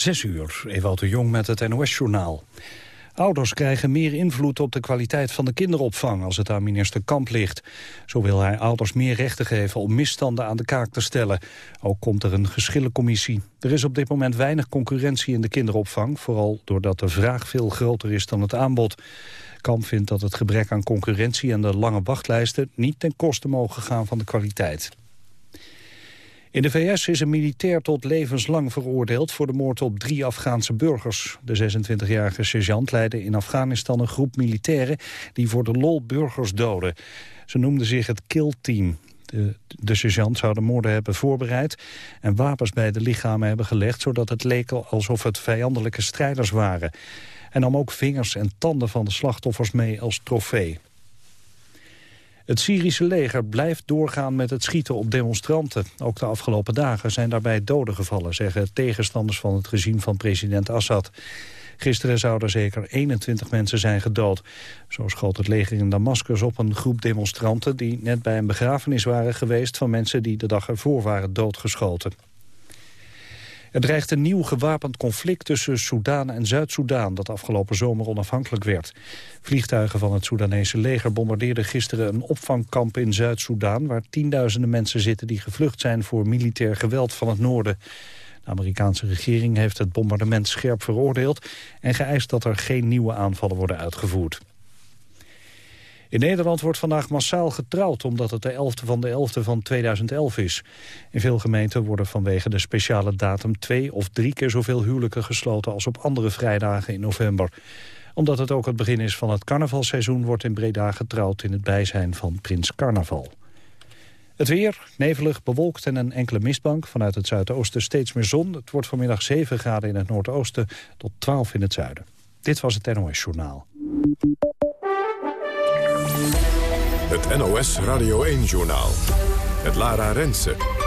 Zes uur, Ewout de Jong met het NOS-journaal. Ouders krijgen meer invloed op de kwaliteit van de kinderopvang als het aan minister Kamp ligt. Zo wil hij ouders meer rechten geven om misstanden aan de kaak te stellen. Ook komt er een geschillencommissie. Er is op dit moment weinig concurrentie in de kinderopvang, vooral doordat de vraag veel groter is dan het aanbod. Kamp vindt dat het gebrek aan concurrentie en de lange wachtlijsten niet ten koste mogen gaan van de kwaliteit. In de VS is een militair tot levenslang veroordeeld voor de moord op drie Afghaanse burgers. De 26-jarige sergeant leidde in Afghanistan een groep militairen die voor de lol burgers doden. Ze noemden zich het Kill Team. De, de sergeant zou de moorden hebben voorbereid en wapens bij de lichamen hebben gelegd... zodat het leek alsof het vijandelijke strijders waren. En nam ook vingers en tanden van de slachtoffers mee als trofee. Het Syrische leger blijft doorgaan met het schieten op demonstranten. Ook de afgelopen dagen zijn daarbij doden gevallen, zeggen tegenstanders van het regime van president Assad. Gisteren zouden zeker 21 mensen zijn gedood. Zo schoot het leger in Damascus op een groep demonstranten... die net bij een begrafenis waren geweest van mensen die de dag ervoor waren doodgeschoten. Er dreigt een nieuw gewapend conflict tussen Soedan en Zuid-Soedan... dat afgelopen zomer onafhankelijk werd. Vliegtuigen van het Soedanese leger bombardeerden gisteren een opvangkamp in Zuid-Soedan... waar tienduizenden mensen zitten die gevlucht zijn voor militair geweld van het noorden. De Amerikaanse regering heeft het bombardement scherp veroordeeld... en geëist dat er geen nieuwe aanvallen worden uitgevoerd. In Nederland wordt vandaag massaal getrouwd omdat het de 11e van de 11e van 2011 is. In veel gemeenten worden vanwege de speciale datum twee of drie keer zoveel huwelijken gesloten als op andere vrijdagen in november. Omdat het ook het begin is van het carnavalseizoen wordt in Breda getrouwd in het bijzijn van Prins Carnaval. Het weer, nevelig, bewolkt en een enkele mistbank. Vanuit het zuidoosten steeds meer zon. Het wordt vanmiddag 7 graden in het noordoosten tot 12 in het zuiden. Dit was het NOS Journaal. NOS Radio 1-journaal. Het Lara Rensen.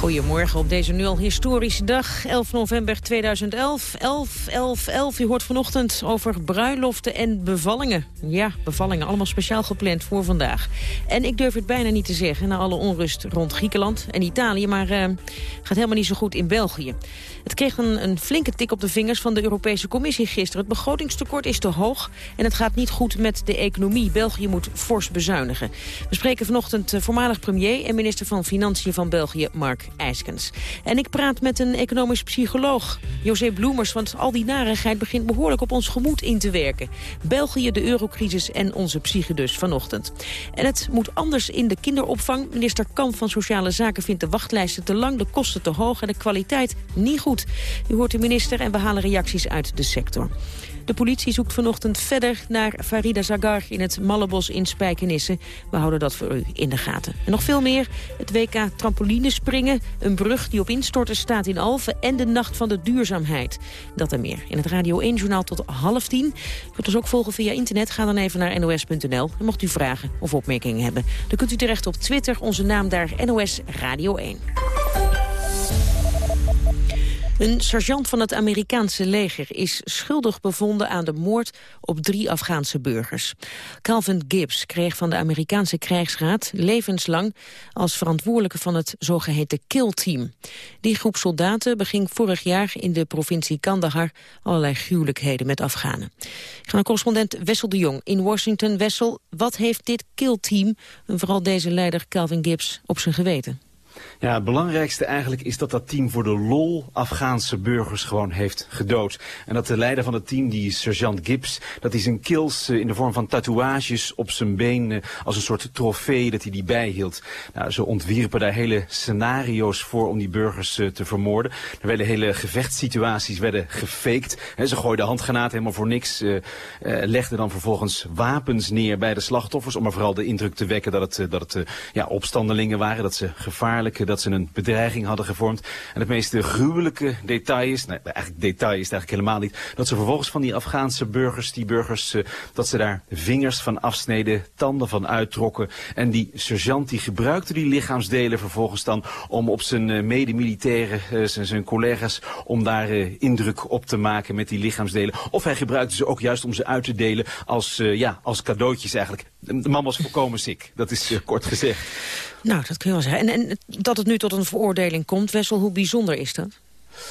Goedemorgen op deze nu al historische dag, 11 november 2011. 11, 11, 11. U hoort vanochtend over bruiloften en bevallingen. Ja, bevallingen, allemaal speciaal gepland voor vandaag. En ik durf het bijna niet te zeggen na alle onrust rond Griekenland en Italië... maar uh, gaat helemaal niet zo goed in België. Het kreeg een, een, flinke tik op de vingers van de Europese Commissie gisteren. Het begrotingstekort is te hoog en het gaat niet goed met de economie. België moet fors bezuinigen. We spreken vanochtend eh, voormalig premier en minister van Financiën van België, Mark IJskens. En ik praat met een economisch psycholoog, José Bloemers... want al die narigheid begint behoorlijk op ons gemoed in te werken. België, de eurocrisis en onze psyche dus vanochtend. En het moet anders in de kinderopvang. Minister Kamp van Sociale Zaken vindt de wachtlijsten te lang... de kosten te hoog en de kwaliteit niet goed. U hoort de minister en we halen reacties uit de sector. De politie zoekt vanochtend verder naar Farida Zagar in het Mallebos in Spijkenisse. We houden dat voor u in de gaten. En nog veel meer. Het WK trampolinespringen, een brug die op instorten staat in Alphen... en de Nacht van de Duurzaamheid. Dat en meer in het Radio 1-journaal tot half tien. Kunt ons ook volgen via internet. Ga dan even naar nos.nl. En mocht u vragen of opmerkingen hebben, dan kunt u terecht op Twitter. Onze naam daar NOS Radio 1. Een sergeant van het Amerikaanse leger is schuldig bevonden aan de moord op drie Afghaanse burgers. Calvin Gibbs kreeg van de Amerikaanse krijgsraad levenslang als verantwoordelijke van het zogeheten Kill Team. Die groep soldaten beging vorig jaar in de provincie Kandahar allerlei gruwelijkheden met Afghanen. Ik naar correspondent Wessel de Jong in Washington. Wessel, wat heeft dit Kill Team, en vooral deze leider Calvin Gibbs, op zijn geweten? Ja, het belangrijkste eigenlijk is dat dat team voor de lol Afghaanse burgers gewoon heeft gedood. En dat de leider van het team, die sergeant Gibbs, dat hij zijn kills eh, in de vorm van tatoeages op zijn been eh, als een soort trofee, dat hij die bijhield. Nou, ze ontwierpen daar hele scenario's voor om die burgers eh, te vermoorden. Er werden hele gevechtssituaties werden gefaked. ze gooiden handgranaten helemaal voor niks, legden dan vervolgens wapens neer bij de slachtoffers, om er vooral de indruk te wekken dat het, dat het ja, opstandelingen waren, dat ze gevaarlijk dat ze een bedreiging hadden gevormd. En het meest gruwelijke detail is, nee, eigenlijk detail is het eigenlijk helemaal niet, dat ze vervolgens van die Afghaanse burgers, die burgers, uh, dat ze daar vingers van afsneden, tanden van uittrokken. En die sergeant die gebruikte die lichaamsdelen vervolgens dan om op zijn uh, medemilitairen, uh, zijn, zijn collega's, om daar indruk op te maken met die lichaamsdelen. Of hij gebruikte ze ook juist om ze uit te delen als, ja, als cadeautjes eigenlijk. De man was volkomen ziek, dat is kort gezegd. Nou, dat kun je wel zeggen. En, en dat het nu tot een veroordeling komt, Wessel, hoe bijzonder is dat?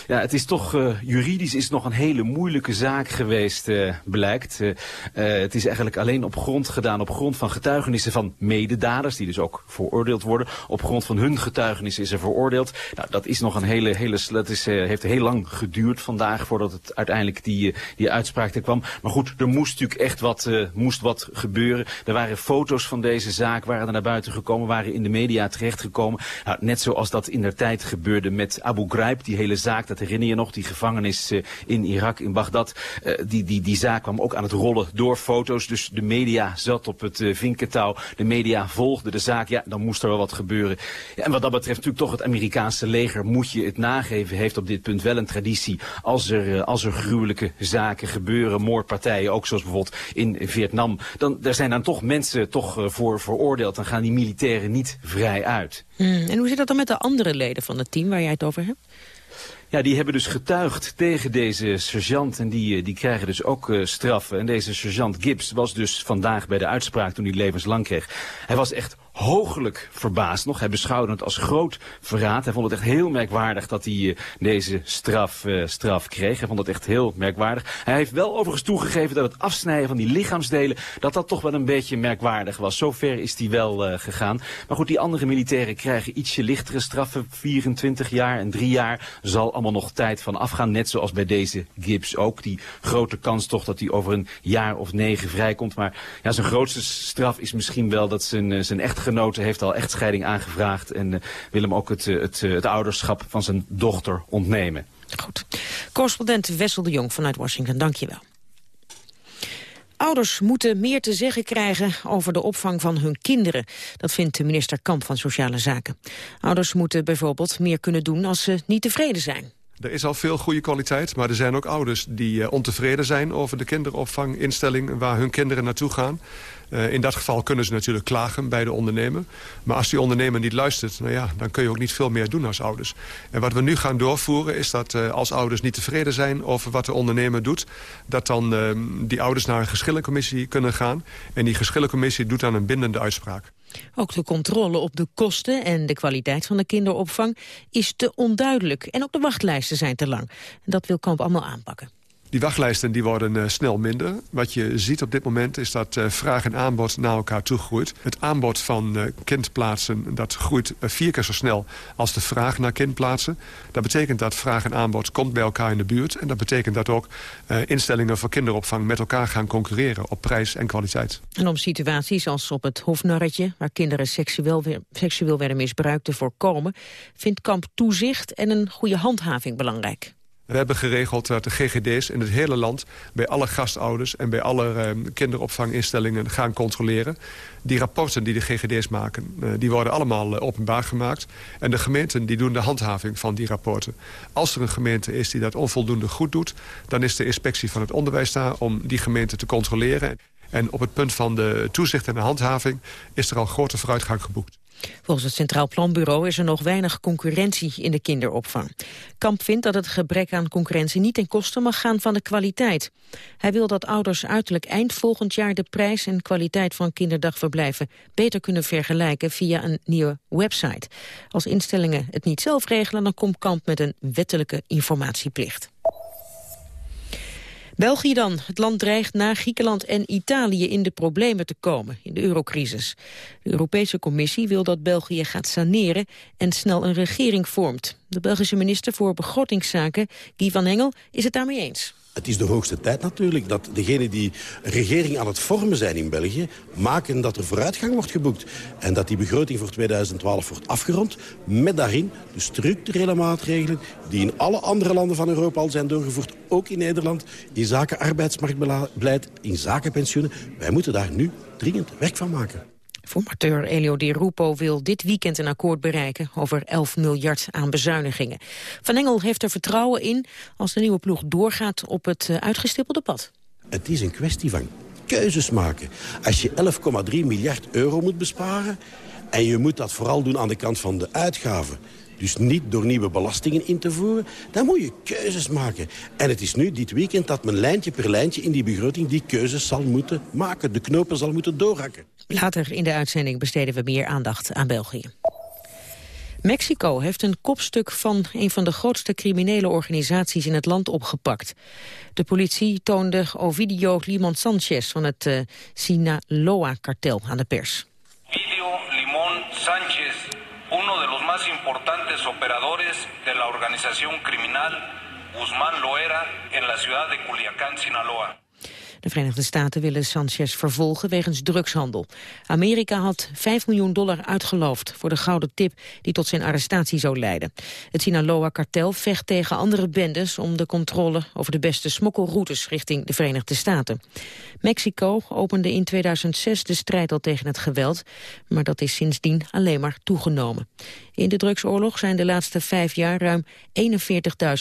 Ja, het is toch uh, juridisch is nog een hele moeilijke zaak geweest, uh, blijkt. Uh, het is eigenlijk alleen op grond gedaan, op grond van getuigenissen van mededaders, die dus ook veroordeeld worden. Op grond van hun getuigenissen is er veroordeeld. Nou, dat is nog een hele, hele, dat is, heeft heel lang geduurd vandaag voordat het uiteindelijk die, die uitspraak er kwam. Maar goed, er moest natuurlijk echt wat, moest wat gebeuren. Er waren foto's van deze zaak, waren er naar buiten gekomen, waren in de media terechtgekomen. Nou, net zoals dat in der tijd gebeurde met Abu Ghraib, die hele zaak, dat herinner je nog, die gevangenis uh, in Irak, in Bagdad. Uh, die, die, die zaak kwam ook aan het rollen door foto's. Dus de media zat op het uh, vinkentouw. De media volgde de zaak. Ja, dan moest er wel wat gebeuren. Ja, en wat dat betreft natuurlijk toch het Amerikaanse leger, moet je het nageven, heeft op dit punt wel een traditie. Als er, als er gruwelijke zaken gebeuren, moordpartijen, ook zoals bijvoorbeeld in Vietnam. Dan er zijn dan toch mensen toch voor veroordeeld. Dan gaan die militairen niet vrij uit. Hmm, en hoe zit dat dan met de andere leden van het team waar jij het over hebt? Ja, die hebben dus getuigd tegen deze sergeant en die, eh, die krijgen dus ook uh, straffen. En deze sergeant Gibbs was dus vandaag bij de uitspraak toen hij levenslang kreeg. Hij was echt hooglijk verbaasd nog. Hij beschouwde het als groot verraad. Hij vond het echt heel merkwaardig dat hij uh, deze straf, uh, straf kreeg. Hij vond het echt heel merkwaardig. Hij heeft wel overigens toegegeven dat het afsnijden van die lichaamsdelen... dat dat toch wel een beetje merkwaardig was. Zover is hij wel uh, gegaan. Maar goed, die andere militairen krijgen ietsje lichtere straffen. 24 jaar en 3 jaar zal allemaal nog tijd van afgaan. Net zoals bij deze Gibbs ook. Die grote kans toch dat hij over een jaar of negen vrijkomt. Maar ja, zijn grootste straf is misschien wel dat zijn, zijn echtgenoot echtgenote heeft al echtscheiding aangevraagd... en uh, wil hem ook het, uh, het, uh, het ouderschap van zijn dochter ontnemen. Goed. Correspondent Wessel de Jong vanuit Washington, dank je wel. Ouders moeten meer te zeggen krijgen over de opvang van hun kinderen. Dat vindt de minister Kamp van Sociale Zaken. Ouders moeten bijvoorbeeld meer kunnen doen als ze niet tevreden zijn. Er is al veel goede kwaliteit, maar er zijn ook ouders die uh, ontevreden zijn over de kinderopvanginstelling waar hun kinderen naartoe gaan. Uh, in dat geval kunnen ze natuurlijk klagen bij de ondernemer. Maar als die ondernemer niet luistert, nou ja, dan kun je ook niet veel meer doen als ouders. En wat we nu gaan doorvoeren is dat uh, als ouders niet tevreden zijn over wat de ondernemer doet, dat dan uh, die ouders naar een geschillencommissie kunnen gaan. En die geschillencommissie doet dan een bindende uitspraak. Ook de controle op de kosten en de kwaliteit van de kinderopvang is te onduidelijk. En ook de wachtlijsten zijn te lang. Dat wil Kamp allemaal aanpakken. Die wachtlijsten die worden uh, snel minder. Wat je ziet op dit moment is dat uh, vraag en aanbod naar elkaar toe groeit. Het aanbod van uh, kindplaatsen dat groeit vier keer zo snel als de vraag naar kindplaatsen. Dat betekent dat vraag en aanbod komt bij elkaar in de buurt. En dat betekent dat ook instellingen voor kinderopvang met elkaar gaan concurreren op prijs en kwaliteit. En om situaties als op het Hofnarretje, waar kinderen seksueel, seksueel werden misbruikt, te voorkomen, vindt Kamp toezicht en een goede handhaving belangrijk. We hebben geregeld dat de GGD's in het hele land... bij alle gastouders en bij alle uh, kinderopvanginstellingen gaan controleren. Die rapporten die de GGD's maken, uh, die worden allemaal uh, openbaar gemaakt. En de gemeenten die doen de handhaving van die rapporten. Als er een gemeente is die dat onvoldoende goed doet... dan is de inspectie van het onderwijs daar om die gemeente te controleren. En op het punt van de toezicht en de handhaving... is er al grote vooruitgang geboekt. Volgens het Centraal Planbureau is er nog weinig concurrentie in de kinderopvang. Kamp vindt dat het gebrek aan concurrentie niet ten koste mag gaan van de kwaliteit. Hij wil dat ouders uiterlijk eind volgend jaar de prijs en kwaliteit van kinderdagverblijven beter kunnen vergelijken via een nieuwe website. Als instellingen het niet zelf regelen, dan komt Kamp met een wettelijke informatieplicht. België dan. Het land dreigt na Griekenland en Italië in de problemen te komen, in de eurocrisis. De Europese Commissie wil dat België gaat saneren en snel een regering vormt. De Belgische minister voor Begrotingszaken, Guy van Engel, is het daarmee eens. Het is de hoogste tijd natuurlijk dat degenen die regering aan het vormen zijn in België... maken dat er vooruitgang wordt geboekt. En dat die begroting voor 2012 wordt afgerond met daarin de structurele maatregelen... die in alle andere landen van Europa al zijn doorgevoerd, ook in Nederland... in zaken arbeidsmarktbeleid, in zaken pensioenen. Wij moeten daar nu dringend werk van maken. Formateur Elio Di Rupo wil dit weekend een akkoord bereiken over 11 miljard aan bezuinigingen. Van Engel heeft er vertrouwen in als de nieuwe ploeg doorgaat op het eh, uitgestippelde pad. Het is een kwestie van keuzes maken. Als je 11,3 miljard euro moet besparen en je moet dat vooral doen aan de kant van de uitgaven dus niet door nieuwe belastingen in te voeren. Dan moet je keuzes maken. En het is nu dit weekend dat men lijntje per lijntje in die begroting die keuzes zal moeten maken. De knopen zal moeten doorhakken. Later in de uitzending besteden we meer aandacht aan België. Mexico heeft een kopstuk van een van de grootste criminele organisaties in het land opgepakt. De politie toonde Ovidio Limon Sanchez van het uh, Sinaloa-kartel aan de pers. Ovidio Limon Sanchez, uno de los más importantes operadores de la organización criminal Guzmán Loera en la ciudad de Culiacán, Sinaloa. De Verenigde Staten willen Sanchez vervolgen wegens drugshandel. Amerika had 5 miljoen dollar uitgeloofd voor de gouden tip die tot zijn arrestatie zou leiden. Het Sinaloa-kartel vecht tegen andere bendes om de controle over de beste smokkelroutes richting de Verenigde Staten. Mexico opende in 2006 de strijd al tegen het geweld, maar dat is sindsdien alleen maar toegenomen. In de drugsoorlog zijn de laatste vijf jaar ruim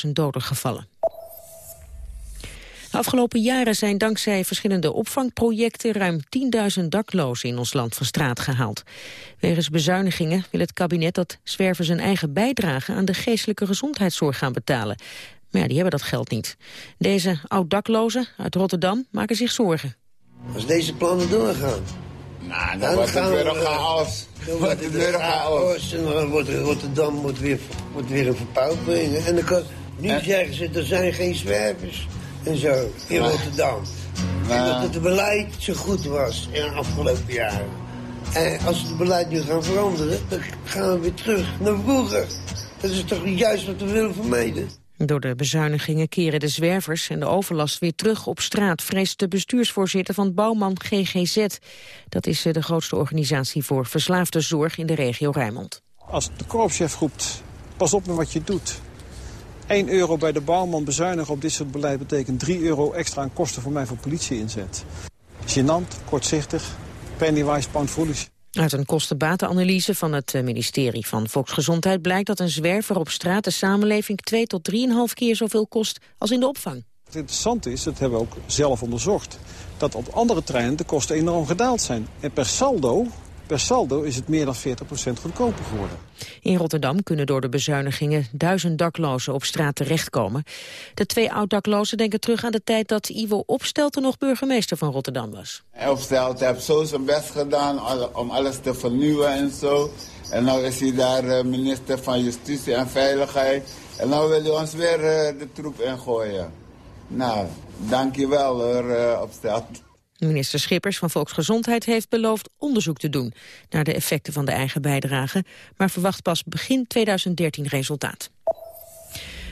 41.000 doden gevallen. De afgelopen jaren zijn dankzij verschillende opvangprojecten ruim 10.000 daklozen in ons land van straat gehaald. Wegens bezuinigingen wil het kabinet dat zwervers een eigen bijdrage aan de geestelijke gezondheidszorg gaan betalen. Maar ja, die hebben dat geld niet. Deze oud-daklozen uit Rotterdam maken zich zorgen. Als deze plannen doorgaan... Nou, dan, wordt het weer een chaos. Dan wordt het weer een chaos. En dan wordt Rotterdam wordt weer, wordt weer een verpaupering. En dan kan, nu zeggen ze, er zijn geen zwervers en zo in Rotterdam. En dat het beleid zo goed was in de afgelopen jaren. En als we het beleid nu gaan veranderen, dan gaan we weer terug naar vroeger. Dat is toch juist wat we willen vermijden. Door de bezuinigingen keren de zwervers en de overlast weer terug op straat, vreest de bestuursvoorzitter van Bouwman GGZ. Dat is eh, de grootste organisatie voor verslaafde zorg in de regio Rijnmond. Als de korpschef roept, pas op met wat je doet. 1 euro bij de bouwman bezuinigen op dit soort beleid betekent 3 euro extra aan kosten voor mij voor politie-inzet. Gênant, kortzichtig, pennywise, pound foolish. Uit een kostenbatenanalyse van het eh, ministerie van Volksgezondheid blijkt dat een zwerver op straat de samenleving 2 tot 3,5 keer zoveel kost als in de opvang. Het interessante is, dat hebben we ook zelf onderzocht, dat op andere treinen de kosten enorm gedaald zijn. En per saldo Per saldo is het meer dan 40% goedkoper geworden. In Rotterdam kunnen door de bezuinigingen duizend daklozen op straat terechtkomen. De twee oud-daklozen denken terug aan de tijd dat Ivo Opstelten nog burgemeester van Rotterdam was. Opstelten heeft zo zijn best gedaan om alles te vernieuwen en zo. En nu is hij daar eh, minister van Justitie en Veiligheid. En nu wil hij ons weer eh, de troep ingooien. Nou, dankjewel hoor, uh, Opstelten. Minister Schippers van Volksgezondheid heeft beloofd onderzoek te doen naar de effecten van de eigen bijdrage, maar verwacht pas begin 2013 resultaat.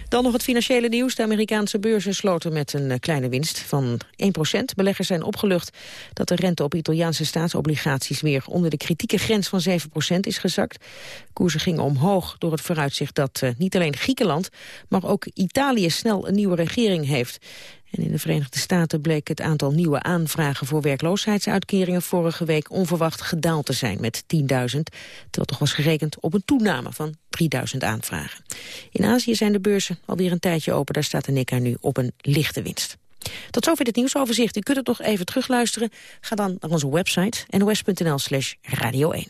Dan nog het financiële nieuws. De Amerikaanse beurzen sloten met een eh, kleine winst van 1% Beleggers zijn opgelucht dat de rente op Italiaanse staatsobligaties weer onder de kritieke grens van 7% is gezakt. Koersen gingen omhoog door het vooruitzicht dat uh, niet alleen Griekenland, maar ook Italië snel een nieuwe regering heeft. En in de Verenigde Staten bleek het aantal nieuwe aanvragen voor werkloosheidsuitkeringen vorige week onverwacht gedaald te zijn met 10.000, terwijl toch was gerekend op een toename van 3.000 aanvragen. In Azië zijn de beurzen alweer een tijdje open, daar staat de Nikkei nu op een lichte winst. Tot zover dit nieuwsoverzicht. U kunt het nog even terugluisteren. Ga dan naar onze website nos.nl slash radio 1.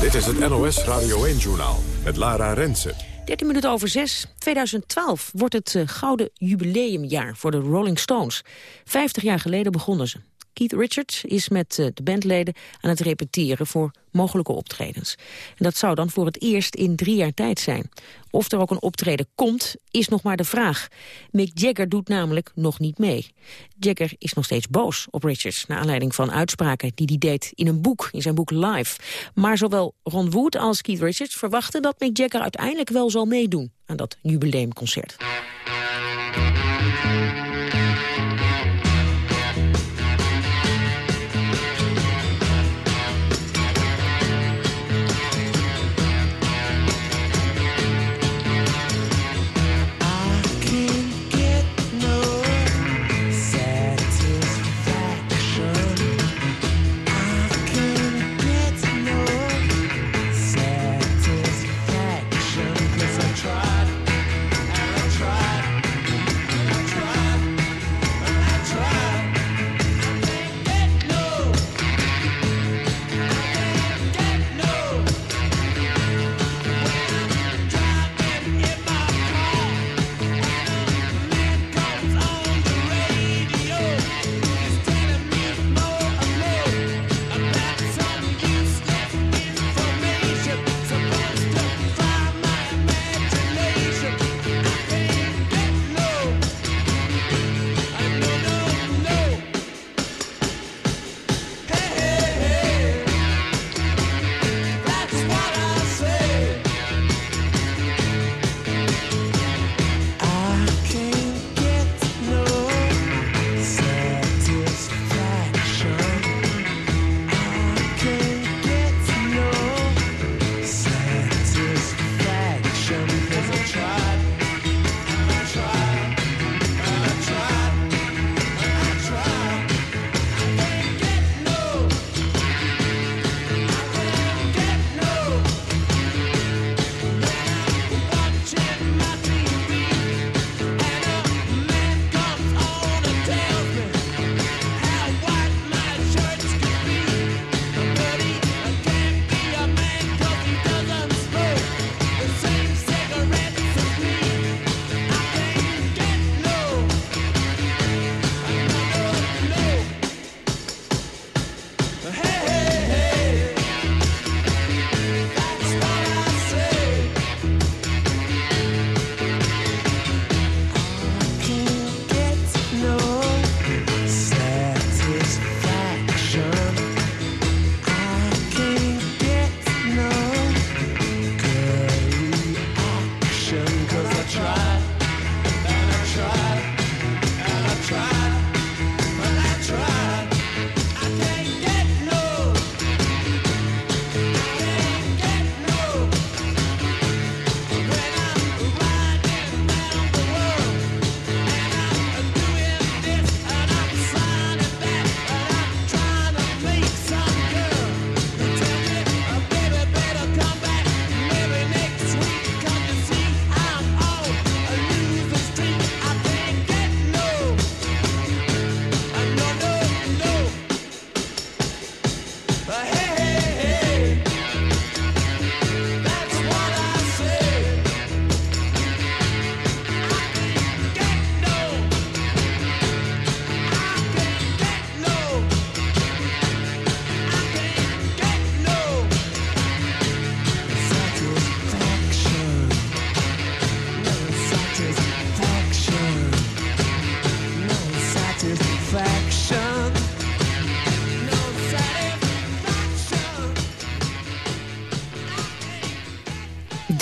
Dit is het NOS Radio 1-journaal met Lara Rensen. 13 minuten over 6. 2012 wordt het uh, gouden jubileumjaar voor de Rolling Stones. 50 jaar geleden begonnen ze. Keith Richards is met uh, de bandleden aan het repeteren voor mogelijke optredens. En dat zou dan voor het eerst in drie jaar tijd zijn. Of er ook een optreden komt, is nog maar de vraag. Mick Jagger doet namelijk nog niet mee. Jagger is nog steeds boos op Richards... naar aanleiding van uitspraken die hij deed in een boek, in zijn boek Live. Maar zowel Ron Wood als Keith Richards verwachten dat Mick Jagger uiteindelijk wel zal meedoen aan dat jubileumconcert.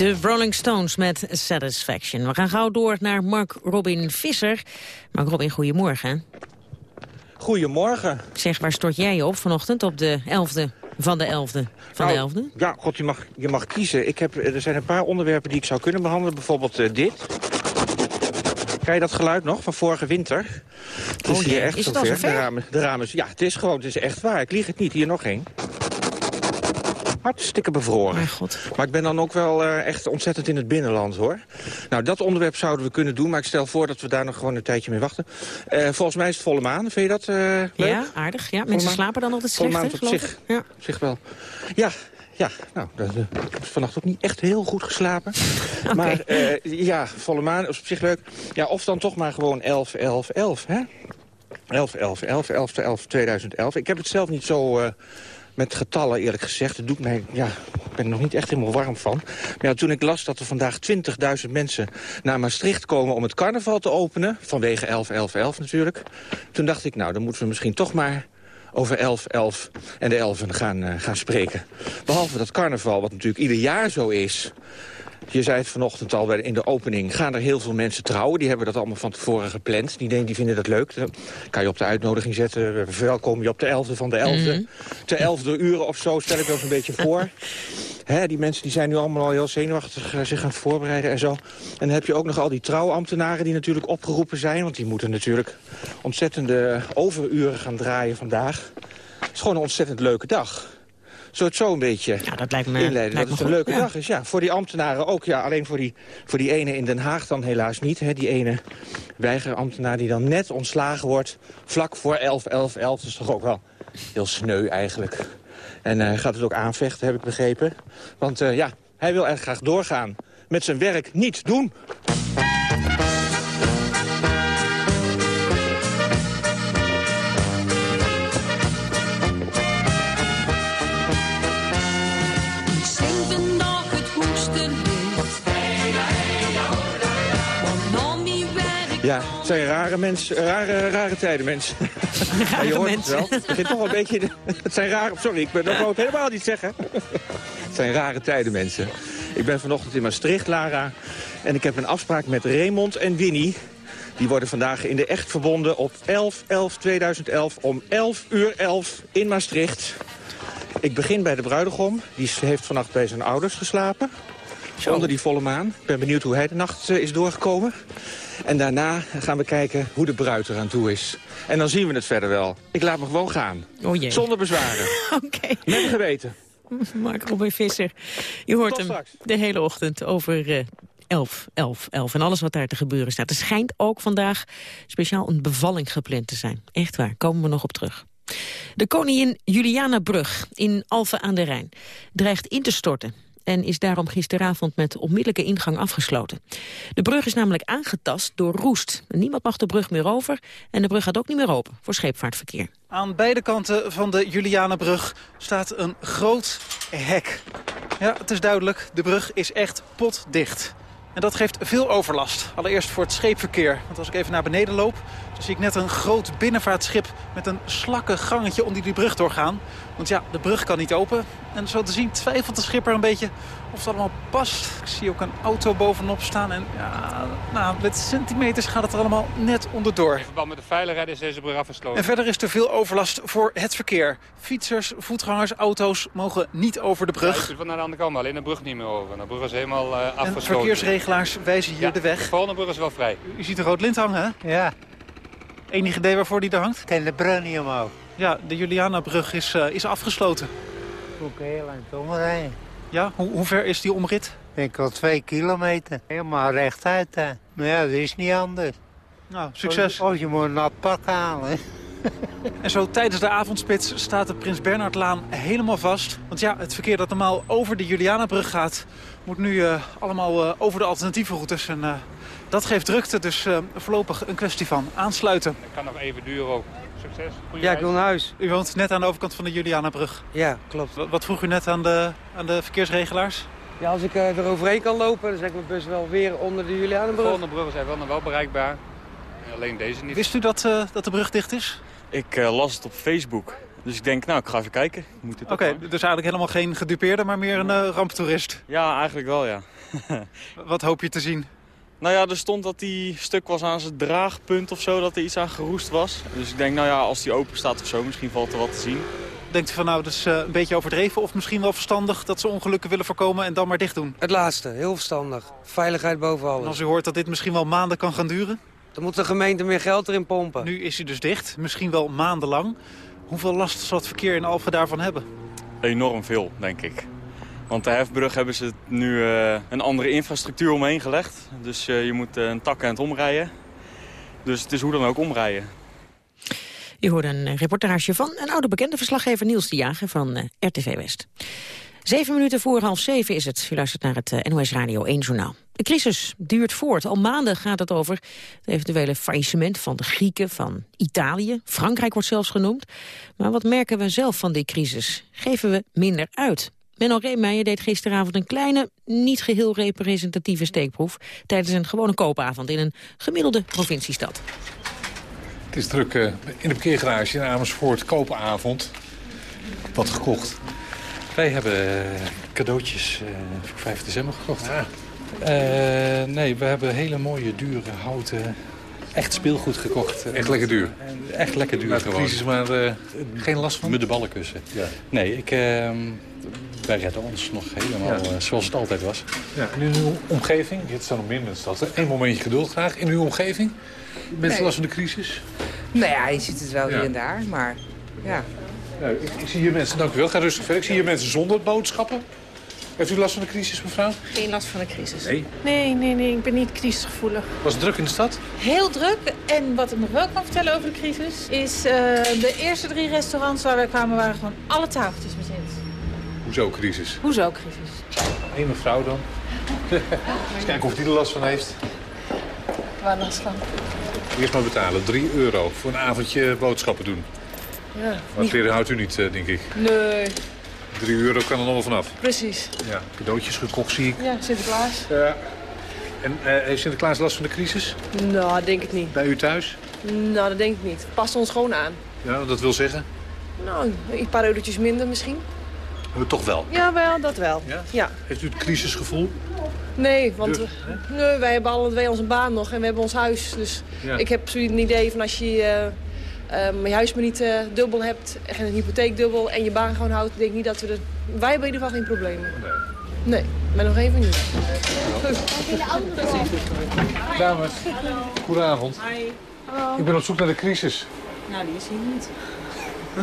De Rolling Stones met Satisfaction. We gaan gauw door naar Mark Robin Visser. Mark Robin, goedemorgen. Goedemorgen. Zeg, waar stort jij je op vanochtend op de 11e van de 11e? Van Nou, de 11e? Ja, god, je mag, je mag kiezen. Ik heb, er zijn een paar onderwerpen die ik zou kunnen behandelen. Bijvoorbeeld eh, dit. Krijg je dat geluid nog van vorige winter? Het is Oh hier echt is zover. zover? De ramen, de ramen, ja, het is gewoon, het is echt waar. Ik lieg het niet, hier nog één. Hartstikke bevroren. God. Maar ik ben dan ook wel eh, echt ontzettend in het binnenland, hoor. Nou, dat onderwerp zouden we kunnen doen, maar ik stel voor dat we daar nog gewoon een tijdje mee wachten. Eh, volgens mij is het volle maan, vind je dat eh, leuk? Ja, aardig. Ja, mensen maan- slapen dan altijd volle slecht, maan hè, op zich. Ja. Op zich wel. Ja, ja, nou, dat, eh, ik heb vannacht ook niet echt heel goed geslapen. Maar eh, ja, volle maan is op zich leuk. Ja, of dan toch maar gewoon 11, 11, 11, hè? 11, 11, 11, 11, 11, 2011. Ik heb het zelf niet zo eh, met getallen, eerlijk gezegd. Het doet mij, ja, ik ben er nog niet echt helemaal warm van. Maar ja, toen ik las dat er vandaag 20.000 mensen naar Maastricht komen om het carnaval te openen... vanwege 11, 11, 11 natuurlijk. Toen dacht ik, nou, dan moeten we misschien toch maar over 11, 11 en de 11 gaan, eh, gaan spreken. Behalve dat carnaval, wat natuurlijk ieder jaar zo is... Je zei het vanochtend al in de opening. Gaan er heel veel mensen trouwen? Die hebben dat allemaal van tevoren gepland. Die, denken, die vinden dat leuk. Dan kan je op de uitnodiging zetten. We verwelkomen je op de 11e van de 11e. Te 11e uren of zo stel ik wel eens een beetje voor. Hè, die mensen die zijn nu allemaal al heel zenuwachtig eh, zich aan het voorbereiden en zo. En dan heb je ook nog al die trouwambtenaren die natuurlijk opgeroepen zijn. Want die moeten natuurlijk ontzettende overuren gaan draaien vandaag. Het is gewoon een ontzettend leuke dag. Zo het zo een beetje Ja, dat lijkt me, inleiden lijkt dat me het een leuke Ja. dag is. Ja, voor die ambtenaren ook. Ja, alleen voor die, voor die ene in Den Haag dan helaas niet. Hè. Die ene weigerambtenaar die dan net ontslagen wordt... vlak voor 11, 11, 11. Dat is toch ook wel heel sneu eigenlijk. En hij gaat het ook aanvechten, heb ik begrepen. Want eh, ja, hij wil erg graag doorgaan met zijn werk niet doen. Het zijn rare, mensen, rare, rare tijden, mensen. Ja, je hoort mensen. het. Het, begint toch een beetje, het zijn rare... Sorry, ik ben, dat wou ik helemaal niet zeggen. Het zijn rare tijden, mensen. Ik ben vanochtend in Maastricht, Lara. En ik heb een afspraak met Raymond en Winnie. Die worden vandaag in de echt verbonden op 11-11-2011 om 11 uur 11 in Maastricht. Ik begin bij de bruidegom. Die heeft vannacht bij zijn ouders geslapen. Onder die volle maan. Ik ben benieuwd hoe hij de nacht eh, is doorgekomen. En daarna gaan we kijken hoe de bruid eraan toe is. En dan zien we het verder wel. Ik laat me gewoon gaan. Oh jee. Zonder bezwaren. Oké. Met een geweten. Mark Robin Visser. Je hoort hem de hele ochtend over eh 11, 11, 11 en alles wat daar te gebeuren staat. Er schijnt ook vandaag speciaal een bevalling gepland te zijn. Echt waar, komen we nog op terug. De koningin Juliana Brug in Alphen aan de Rijn dreigt in te storten en is daarom gisteravond met onmiddellijke ingang afgesloten. De brug is namelijk aangetast door roest. Niemand mag de brug meer over en de brug gaat ook niet meer open voor scheepvaartverkeer. Aan beide kanten van de Julianenbrug staat een groot hek. Ja, het is duidelijk, de brug is echt potdicht. En dat geeft veel overlast. Allereerst voor het scheepverkeer. Want als ik even naar beneden loop, dan zie ik net een groot binnenvaartschip met een slakke gangetje onder die brug doorgaan. Want ja, de brug kan niet open. En zo te zien twijfelt de schipper een beetje of het allemaal past. Ik zie ook een auto bovenop staan en ja, nou, met centimeters gaat het er allemaal net onderdoor. In verband met de veiligheid is deze brug afgesloten. En verder is er veel overlast voor het verkeer. Fietsers, voetgangers, auto's mogen niet over de Ja, brug. je kunt van naar de andere kant, alleen de brug niet meer over. De brug is helemaal eh, En afgesloten. verkeersregelaars wijzen hier Ja, de weg. De volgende brug is wel vrij. U ziet een rood lint hangen, hè? Ja, Enig idee waarvoor die er hangt? ken de brug niet omhoog. Ja, de Juliana-brug is, eh, is afgesloten. Ook heel lang. Ja, hoe, hoe ver is die omrit? Ik al twee kilometer. Helemaal rechtuit. Hè. Maar ja, dat is niet anders. Nou, succes. Of, of je moet een nat pak halen. En zo tijdens de avondspits staat de Prins Bernhardlaan helemaal vast. Want ja, het verkeer dat normaal over de Julianenbrug gaat... moet nu eh, allemaal eh, over de alternatieve routes. En eh, dat geeft drukte, dus eh, voorlopig een kwestie van aansluiten. Het kan nog even duren ook. Succes. Goeie Ja, reis. ik wil naar huis. U woont net aan de overkant van de Julianenbrug. Ja, klopt. Wat, wat vroeg u net aan de, aan de verkeersregelaars? Ja, als ik eh, er overheen kan lopen, dan zet ik mijn bus wel weer onder de De Julianenbrug. volgende brug is wel nog wel bereikbaar. Alleen deze niet. Wist u dat, eh, dat de brug dicht is? Ik eh, las het op Facebook Dus ik denk, nou, ik ga even kijken. Ik Moet dit Oké, dus eigenlijk helemaal geen gedupeerde, maar meer een eh, ramptoerist. Ja, eigenlijk wel, ja. Wat hoop je te zien? Nou ja, er stond dat die stuk was aan zijn draagpunt of zo, dat er iets aan geroest was. Dus ik denk, nou ja, als die open staat of zo, misschien valt er wat te zien. Denkt u van nou, dat is eh, een beetje overdreven of misschien wel verstandig dat ze ongelukken willen voorkomen en dan maar dicht doen? Het laatste, heel verstandig. Veiligheid boven En alles. als u hoort dat dit misschien wel maanden kan gaan duren? Dan moet de gemeente meer geld erin pompen. Nu is hij dus dicht, misschien wel maandenlang. Hoeveel last zal het verkeer in Alphen daarvan hebben? Enorm veel, denk ik. Want de hefbrug hebben ze nu eh, een andere infrastructuur omheen gelegd. Dus eh, je moet eh, een tak en het omrijden. Dus het is hoe dan ook omrijden. U hoorde een reportage van een oude bekende verslaggever Niels de Jager van RTV West. Zeven minuten voor half zeven is het. U luistert naar het NOS Radio 1 journaal. De crisis duurt voort. Al maanden gaat het over het eventuele faillissement van de Grieken, van Italië. Frankrijk wordt zelfs genoemd. Maar wat merken we zelf van die crisis? Geven we minder uit? Menno Reemeijer deed gisteravond een kleine, niet geheel representatieve steekproef... tijdens een gewone koopavond in een gemiddelde provinciestad. Het is druk eh, in de parkeergarage in Amersfoort, koopavond. Wat gekocht. Wij hebben eh, cadeautjes eh, voor 5 december gekocht. Eh, nee, we hebben hele mooie, dure, houten, echt speelgoed gekocht. Echt lekker duur. Echt lekker duur de gewoon. crisis, maar eh, geen last van? Met de ballenkussen. Ja. Nee, ik, ehm, wij redden ons nog helemaal Ja. eh, zoals het altijd was. Ja, en in uw omgeving, dit staan nog meer mensen dat. Eén momentje geduld graag. In uw omgeving, mensen Nee. last van de crisis? Nou ja, je ziet het wel Ja. hier en daar, maar ja. Ja, ik, ik zie hier mensen, dank u wel, ga rustig verder. Ik zie hier mensen zonder boodschappen. Heeft u last van de crisis, mevrouw? Geen last van de crisis. Nee. Nee, nee, nee, ik ben niet crisisgevoelig. Was het druk in de stad? Heel druk. En wat ik nog wel kan vertellen over de crisis... is eh, de eerste drie restaurants waar wij kwamen... waren gewoon alle tafeltjes bezet. Hoezo crisis? Hoezo crisis? Eén mevrouw dan. Eens kijken of die er last van heeft. Waar last van? Eerst maar betalen, 3 euro voor een avondje boodschappen doen. Ja, Maar kleren houdt u niet, eh, denk ik. Nee, 3 euro kan er nog wel vanaf. precies. Ja, cadeautjes gekocht zie ik. Ja, Sinterklaas. Ja. En eh, heeft Sinterklaas last van de crisis? Nou, denk ik niet. Bij u thuis? Nou, dat denk ik niet. Past ons gewoon aan. Ja, dat wil zeggen? Nou, een paar eurotjes minder misschien. Uh, toch wel. Jawel, dat wel. Ja? Heeft u het crisisgevoel? Nee, want Durf, we- nee, wij hebben alle twee onze baan nog en we hebben ons huis. Dus Ja. ik heb zoiets een idee van als je eh, ehm, je huis maar niet eh, dubbel hebt... en een hypotheek dubbel en je baan gewoon houdt... denk ik niet dat we er... Wij hebben in ieder geval geen problemen. Nee, maar nog even niet. Dames, goedenavond. Ik ben op zoek naar de crisis. Nou, die is hier niet.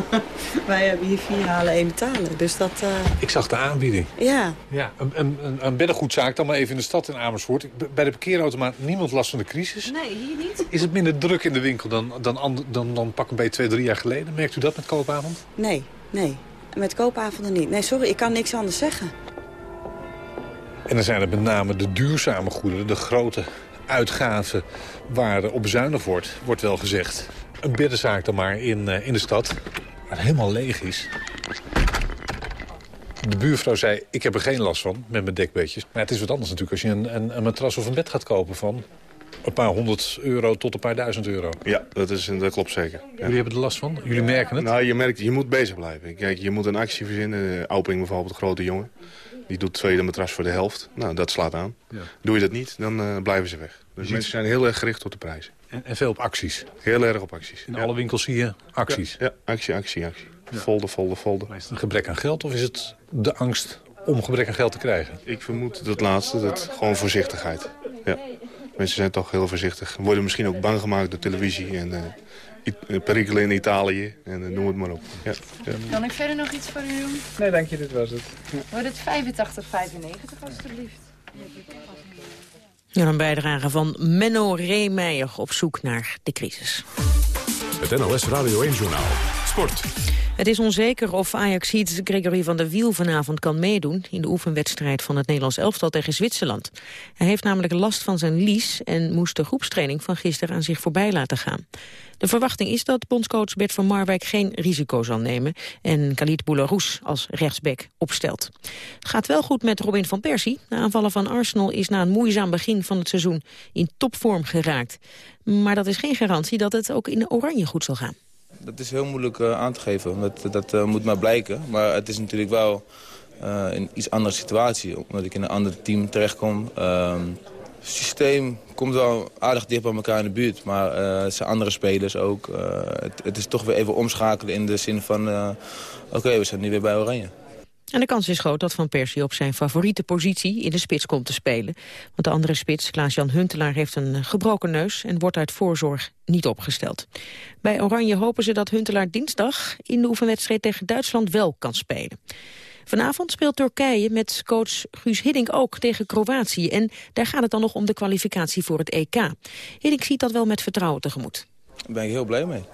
Wij hebben hier vier halen, één betalen. Dus dat, eh, Ik zag de aanbieding. ja. Ja, een, een, een, een beddengoedzaak dan maar even in de stad in Amersfoort. Bij de parkeerautomaat niemand last van de crisis. Nee, hier niet. Is het minder druk in de winkel dan, dan, ander- dan, dan pak een beetje twee, drie jaar geleden? Merkt u dat met koopavond? Nee, nee. Met koopavonden niet. Nee, sorry, ik kan niks anders zeggen. En dan zijn het met name de duurzame goederen, de grote uitgaven waar er op bezuinigd wordt, wordt wel gezegd. Een beddenzaak dan maar in, eh, in de stad, waar het helemaal leeg is. De buurvrouw zei, ik heb er geen last van met mijn dekbedjes. Maar het is wat anders natuurlijk als je een, een, een matras of een bed gaat kopen van een paar honderd euro tot een paar duizend euro. Ja, dat, is, dat klopt zeker. Ja. Jullie hebben er last van? Jullie merken het? Nou, je merkt, je moet bezig blijven. Kijk, je moet een actie verzinnen. Uh, Auping bijvoorbeeld, grote jongen. Die doet tweede matras voor de helft. Nou, dat slaat aan. Ja. Doe je dat niet, dan uh, blijven ze weg. Dus mensen zijn heel erg gericht op de prijzen. En, en veel op acties. Heel erg op acties. In alle winkels zie je acties. Ja, ja, actie, actie, actie. Folder, folder, folder. Is het een gebrek aan geld of is het de angst om gebrek aan geld te krijgen? Ik vermoed dat laatste, dat gewoon voorzichtigheid. Ja. Mensen zijn toch heel voorzichtig. Worden misschien ook bang gemaakt door televisie en uh, perikelen in Italië. En uh, noem het maar op. Ja. Ja. Kan ik verder nog iets voor u doen? Nee, dank je, dit was het. Wordt het 85,95 alstublieft? Ja, een bijdrage van Menno Reemeijer op zoek naar de crisis. Het NOS Radio 1-journaal. Sport. Het is onzeker of Ajaxiet Gregory van der Wiel vanavond kan meedoen... in de oefenwedstrijd van het Nederlands elftal tegen Zwitserland. Hij heeft namelijk last van zijn lies... en moest de groepstraining van gisteren aan zich voorbij laten gaan. De verwachting is dat bondscoach Bert van Marwijk geen risico zal nemen... en Khalid Boularus als rechtsback opstelt. Gaat wel goed met Robin van Persie. De aanvaller van Arsenal is na een moeizaam begin van het seizoen... in topvorm geraakt. Maar dat is geen garantie dat het ook in Oranje goed zal gaan. dat is heel moeilijk eh, aan te geven. Dat, dat eh, moet maar blijken. Maar het is natuurlijk wel eh, een iets andere situatie. Omdat ik in een ander team terechtkom. Ehm, het systeem komt wel aardig dicht bij elkaar in de buurt. Maar het zijn andere spelers ook. Het, het, is toch weer even omschakelen in de zin van... oké, we zijn nu weer bij Oranje. En de kans is groot dat Van Persie op zijn favoriete positie in de spits komt te spelen. Want de andere spits, Klaas-Jan Huntelaar, heeft een gebroken neus en wordt uit voorzorg niet opgesteld. Bij Oranje hopen ze dat Huntelaar dinsdag in de oefenwedstrijd tegen Duitsland wel kan spelen. Vanavond speelt Turkije met coach Guus Hiddink ook tegen Kroatië. En daar gaat het dan nog om de kwalificatie voor het EK. Hiddink ziet dat wel met vertrouwen tegemoot. Daar ben ik heel blij mee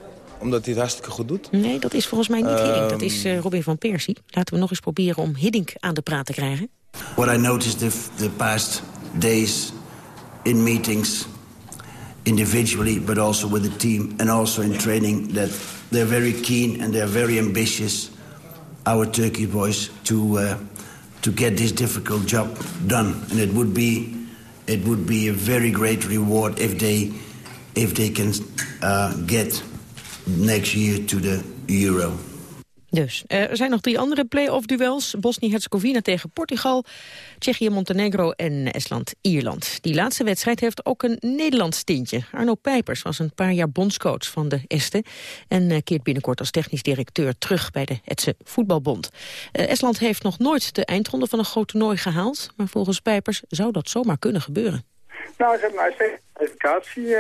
omdat hij het hartstikke goed doet. Nee, dat is volgens mij niet Hiddink. Dat is uh, Robin van Persie. Laten we nog eens proberen om Hiddink aan de praat te krijgen. What I noticed the, the past days in meetings, individually, but also with the team, and also in training, that they're very keen and they're very ambitious, our Turkey boys, to uh, to get this difficult job done. And it would be it would be a very great reward if they if they can uh, get next year to the Euro. Dus, er zijn nog drie andere play-off duels. Bosnië-Herzegovina tegen Portugal, Tsjechië, Montenegro en Estland-Ierland. Die laatste wedstrijd heeft ook een Nederlands tintje. Arno Pijpers was een paar jaar bondscoach van de Esten... en eh, keert binnenkort als technisch directeur terug bij de Etse Voetbalbond. Uh, Estland heeft nog nooit de eindronde van een groot toernooi gehaald... maar volgens Pijpers zou dat zomaar kunnen gebeuren. Nou, ze hebben een kwalificatie... Uh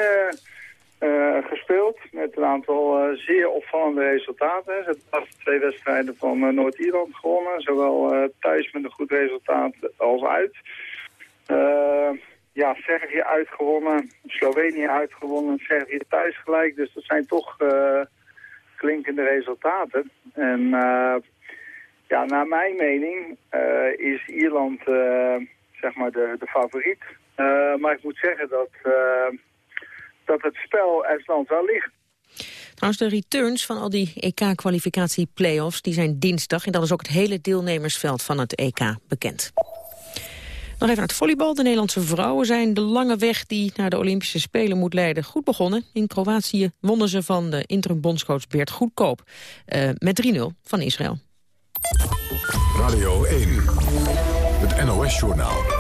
uh, gespeeld met een aantal uh, zeer opvallende resultaten. Ze hebben twee wedstrijden van uh, Noord-Ierland gewonnen. Zowel thuis met een goed resultaat als uit. ja, Servië uitgewonnen, Slovenië uitgewonnen, Servië thuis gelijk. Dus dat zijn toch klinkende resultaten. En ja, naar mijn mening is Ierland zeg maar de, de favoriet. maar ik moet zeggen dat dat het spel Estland wel ligt. Trouwens, de returns van al die EK-kwalificatie-playoffs... die zijn dinsdag en dat is ook het hele deelnemersveld van het EK bekend. Nog even naar het volleybal. De Nederlandse vrouwen zijn de lange weg die naar de Olympische Spelen moet leiden goed begonnen. In Kroatië wonnen ze van de interim bondscoach Beert Goedkoop uh, met 3-0 van Israël. Radio 1, het NOS-journaal.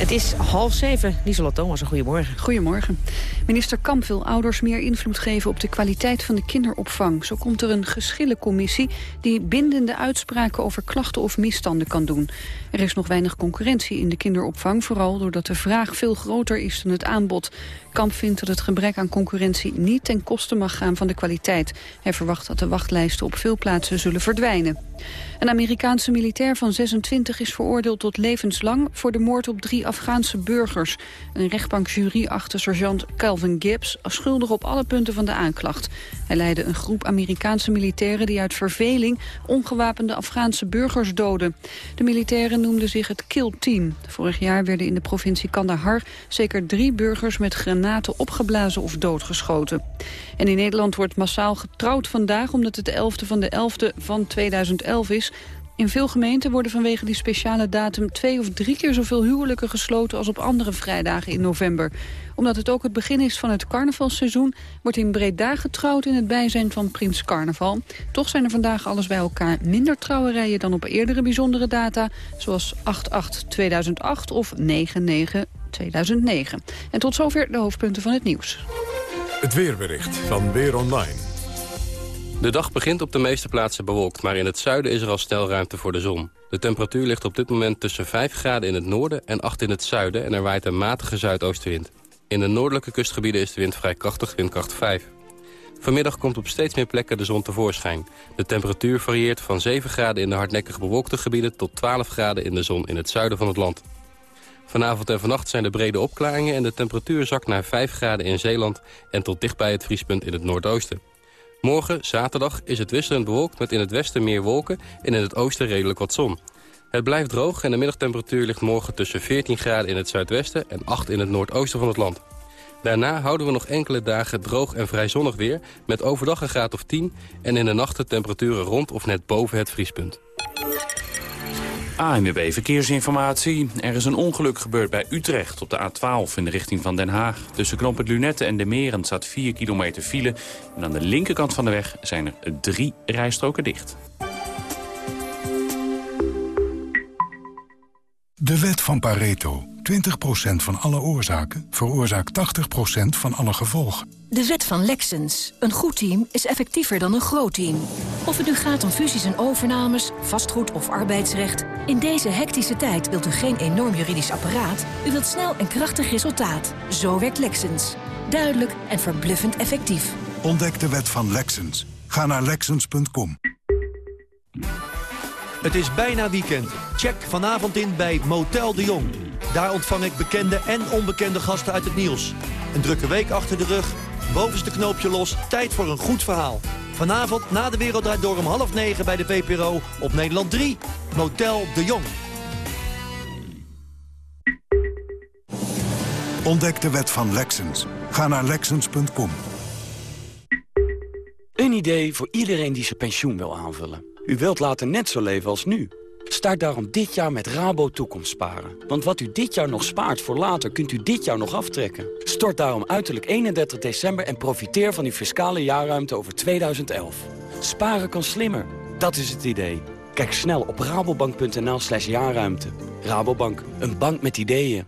Het is half zeven. Lieselot Thomas, een goedemorgen. Goedemorgen. Minister Kamp wil ouders meer invloed geven op de kwaliteit van de kinderopvang. Zo komt er een geschillencommissie die bindende uitspraken over klachten of misstanden kan doen. Er is nog weinig concurrentie in de kinderopvang, vooral doordat de vraag veel groter is dan het aanbod. Kamp vindt dat het gebrek aan concurrentie niet ten koste mag gaan van de kwaliteit. Hij verwacht dat de wachtlijsten op veel plaatsen zullen verdwijnen. Een Amerikaanse militair van 26 is veroordeeld tot levenslang... voor de moord op drie Afghaanse burgers. Een rechtbankjury achter sergeant Calvin Gibbs... schuldig op alle punten van de aanklacht. Hij leidde een groep Amerikaanse militairen... die uit verveling ongewapende Afghaanse burgers doden. De militairen noemden zich het Kill Team. Vorig jaar werden in de provincie Kandahar... zeker drie burgers met granaten opgeblazen of doodgeschoten. En in Nederland wordt massaal getrouwd vandaag... omdat het de 11e van de 11e van 2011 is... In veel gemeenten worden vanwege die speciale datum twee of drie keer zoveel huwelijken gesloten als op andere vrijdagen in november. Omdat het ook het begin is van het carnavalseizoen wordt in Breda getrouwd in het bijzijn van Prins Carnaval. Toch zijn er vandaag alles bij elkaar minder trouwerijen dan op eerdere bijzondere data, zoals 8-8-2008 of 9-9-2009. En tot zover de hoofdpunten van het nieuws. Het weerbericht van Weer Online. De dag begint op de meeste plaatsen bewolkt, maar in het zuiden is er al snel ruimte voor de zon. De temperatuur ligt op dit moment tussen 5 graden in het noorden en 8 in het zuiden en er waait een matige zuidoostenwind. In de noordelijke kustgebieden is de wind vrij krachtig, windkracht 5. Vanmiddag komt op steeds meer plekken de zon tevoorschijn. De temperatuur varieert van 7 graden in de hardnekkig bewolkte gebieden tot 12 graden in de zon in het zuiden van het land. Vanavond en vannacht zijn er brede opklaringen en de temperatuur zakt naar 5 graden in Zeeland en tot dichtbij het vriespunt in het noordoosten. Morgen, zaterdag, is het wisselend bewolkt met in het westen meer wolken en in het oosten redelijk wat zon. Het blijft droog en de middagtemperatuur ligt morgen tussen 14 graden in het zuidwesten en 8 in het noordoosten van het land. Daarna houden we nog enkele dagen droog en vrij zonnig weer... met overdag een graad of 10 en in de nachten temperaturen rond of net boven het vriespunt. ANWB Verkeersinformatie. Er is een ongeluk gebeurd bij Utrecht op de A12 in de richting van Den Haag. Tussen knooppunt Lunette en de Meren staat 4 kilometer file. En aan de linkerkant van de weg zijn er drie rijstroken dicht. De wet van Pareto. 20% van alle oorzaken veroorzaakt 80% van alle gevolgen. De wet van Lexens. Een goed team is effectiever dan een groot team. Of het nu gaat om fusies en overnames, vastgoed of arbeidsrecht... in deze hectische tijd wilt u geen enorm juridisch apparaat... u wilt snel en krachtig resultaat. Zo werkt Lexens. Duidelijk en verbluffend effectief. Ontdek de wet van Lexens. Ga naar Lexens.com. Het is bijna weekend. Check vanavond in bij Motel de Jong. Daar ontvang ik bekende en onbekende gasten uit het nieuws. Een drukke week achter de rug, bovenste knoopje los, tijd voor een goed verhaal. Vanavond na de Wereld Draait Door om half negen bij de VPRO op Nederland 3. Motel de Jong. Ontdek de wet van Lexens. Ga naar Lexens.com. Een idee voor iedereen die zijn pensioen wil aanvullen. U wilt later net zo leven als nu. Start daarom dit jaar met Rabo Toekomstsparen. Want wat u dit jaar nog spaart voor later, kunt u dit jaar nog aftrekken. Stort daarom uiterlijk 31 december en profiteer van uw fiscale jaarruimte over 2011. Sparen kan slimmer. Dat is het idee. Kijk snel op rabobank.nl slash jaarruimte. Rabobank, een bank met ideeën.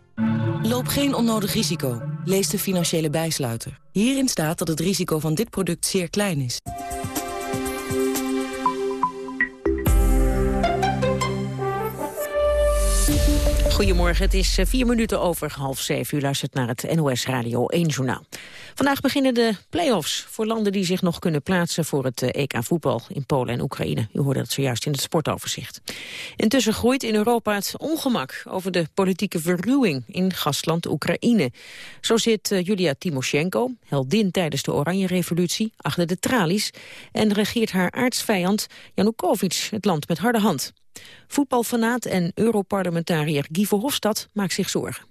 Loop geen onnodig risico. Lees de financiële bijsluiter. Hierin staat dat het risico van dit product zeer klein is. Goedemorgen, het is eh, vier minuten over half zeven. U luistert naar het NOS Radio 1 Journaal. Vandaag beginnen de play-offs voor landen die zich nog kunnen plaatsen... voor het eh, EK voetbal in Polen en Oekraïne. U hoorde dat zojuist in het sportoverzicht. Intussen groeit in Europa het ongemak over de politieke verruwing... in gastland Oekraïne. Zo zit eh, Julia Timoshenko, heldin tijdens de Oranje Revolutie... achter de tralies en regeert haar aardsvijand Janukovic het land met harde hand. Voetbalfanaat en Europarlementariër Guy Verhofstadt maakt zich zorgen.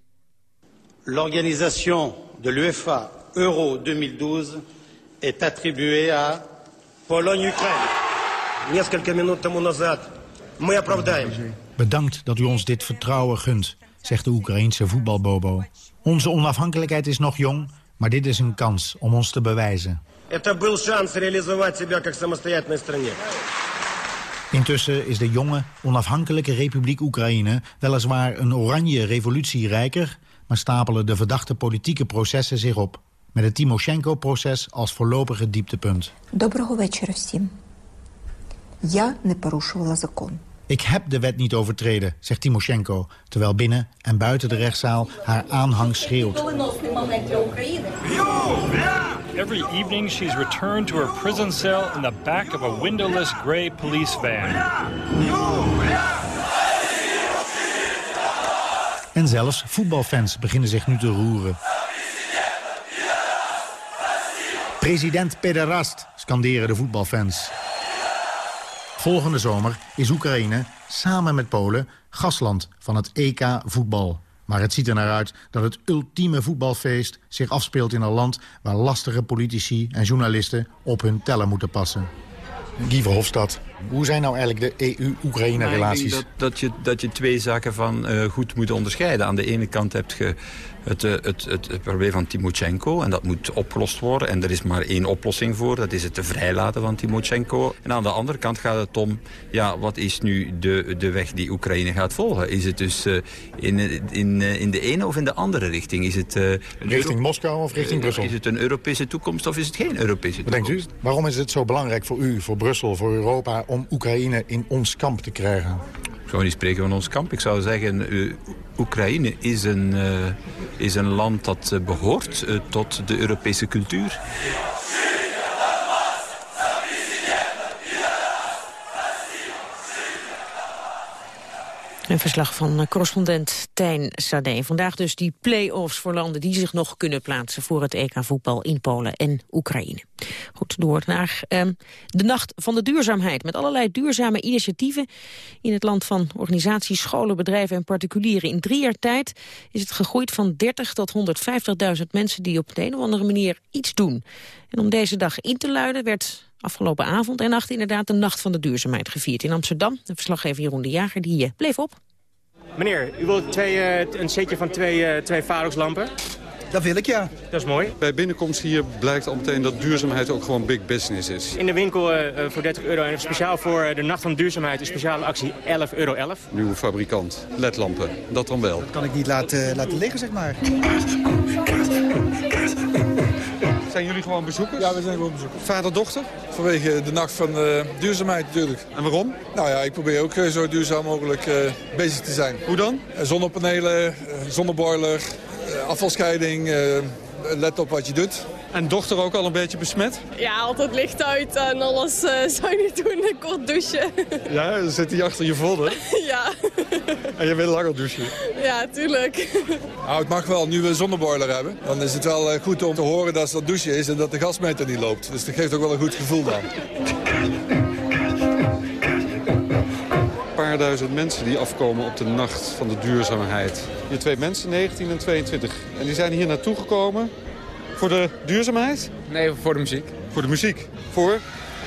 L'organisation de l'UEFA Euro 2012 est attribuée à Pologne-Ukraine. Несколько минут тому назад мы оправдаем. Bedankt dat u ons dit vertrouwen gunt, zegt de Oekraïense voetbalbobo. Onze onafhankelijkheid is nog jong, maar dit is een kans om ons te bewijzen. Это был шанс реализовать себя как самостоятельной стране. Intussen is de jonge, onafhankelijke Republiek Oekraïne... weliswaar een oranje revolutie rijker... maar stapelen de verdachte politieke processen zich op. Met het Timoshenko-proces als voorlopige dieptepunt. Доброго вечора всім. Я не порушувала закон. Ik heb de wet niet overtreden, zegt Timoshenko... terwijl binnen en buiten de rechtszaal haar aanhang schreeuwt. Every evening she's returned to her prison cell in the back of a windowless gray police van. En zelfs voetbalfans beginnen zich nu te roeren. President pederast, scanderen de voetbalfans. Volgende zomer is Oekraïne samen met Polen gastland van het EK voetbal. Maar het ziet er naar uit dat het ultieme voetbalfeest zich afspeelt in een land... waar lastige politici en journalisten op hun tellen moeten passen. Guy Verhofstadt, hoe zijn nou eigenlijk de EU-Oekraïne-relaties? Dat, dat, je, dat je twee zaken van uh, goed moet onderscheiden. Aan de ene kant heb je het, het, het, het, probleem van Timoshenko. En dat moet opgelost worden. En er is maar één oplossing voor. Dat is het te vrijlaten van Timoshenko. En aan de andere kant gaat het om... Ja, wat is nu de, de weg die Oekraïne gaat volgen? Is het dus uh, in, in, in de ene of in de andere richting? Is het, uh, richting Moskou of richting Brussel? Is het een Europese toekomst of is het geen Europese toekomst? Wat denkt u? Waarom is het zo belangrijk voor u, voor Brussel, voor Europa... om Oekraïne in ons kamp te krijgen? Ik zou niet spreken van ons kamp. Ik zou zeggen, uh, Oekraïne is een, uh, is een land dat uh, behoort tot de Europese cultuur. Een verslag van correspondent Tijn Sade. Vandaag dus die play-offs voor landen die zich nog kunnen plaatsen... voor het EK-voetbal in Polen en Oekraïne. Goed, door naar um, de Nacht van de Duurzaamheid. Met allerlei duurzame initiatieven in het land van organisaties, scholen, bedrijven en particulieren. In drie jaar tijd is het gegroeid van 30 tot 150.000 mensen... die op de een of andere manier iets doen. En om deze dag in te luiden werd Afgelopen avond en nacht inderdaad de Nacht van de Duurzaamheid gevierd in Amsterdam. De verslaggever Jeroen de Jager die uh, bleef op. Meneer, u wilt twee, uh, een setje van twee, uh, twee Farox-lampen? Dat wil ik, ja. Dat is mooi. Bij binnenkomst hier blijkt al meteen dat duurzaamheid ook gewoon big business is. In de winkel uh, voor 30 euro en speciaal voor de Nacht van Duurzaamheid... een speciale actie 11 euro 11. Nieuwe fabrikant, ledlampen, dat dan wel. Dat kan ik niet laten, laten liggen, zeg maar. Zijn jullie gewoon bezoekers? Ja, we zijn gewoon bezoekers. Vader-dochter? Vanwege de nacht van uh, duurzaamheid natuurlijk. En waarom? Nou ja, ik probeer ook uh, zo duurzaam mogelijk uh, bezig te zijn. Hoe dan? zonnepanelen, zonneboiler, afvalscheiding, let op wat je doet. En dochter ook al een beetje besmet? Ja, altijd licht uit en alles uh, zou je niet doen. Een kort douchen. Ja, dan zit hij achter je vodden. ja. En je wil langer douchen? Ja, tuurlijk. Nou, het mag wel. Nu we een zonneboiler hebben, dan is het wel goed om te horen dat het douchen is en dat de gasmeter niet loopt. Dus dat geeft ook wel een goed gevoel dan. Een paar duizend mensen die afkomen op de nacht van de duurzaamheid. Hier twee mensen, 19 en 22. En die zijn hier naartoe gekomen voor de duurzaamheid? Nee, voor de muziek. Voor de muziek? Voor?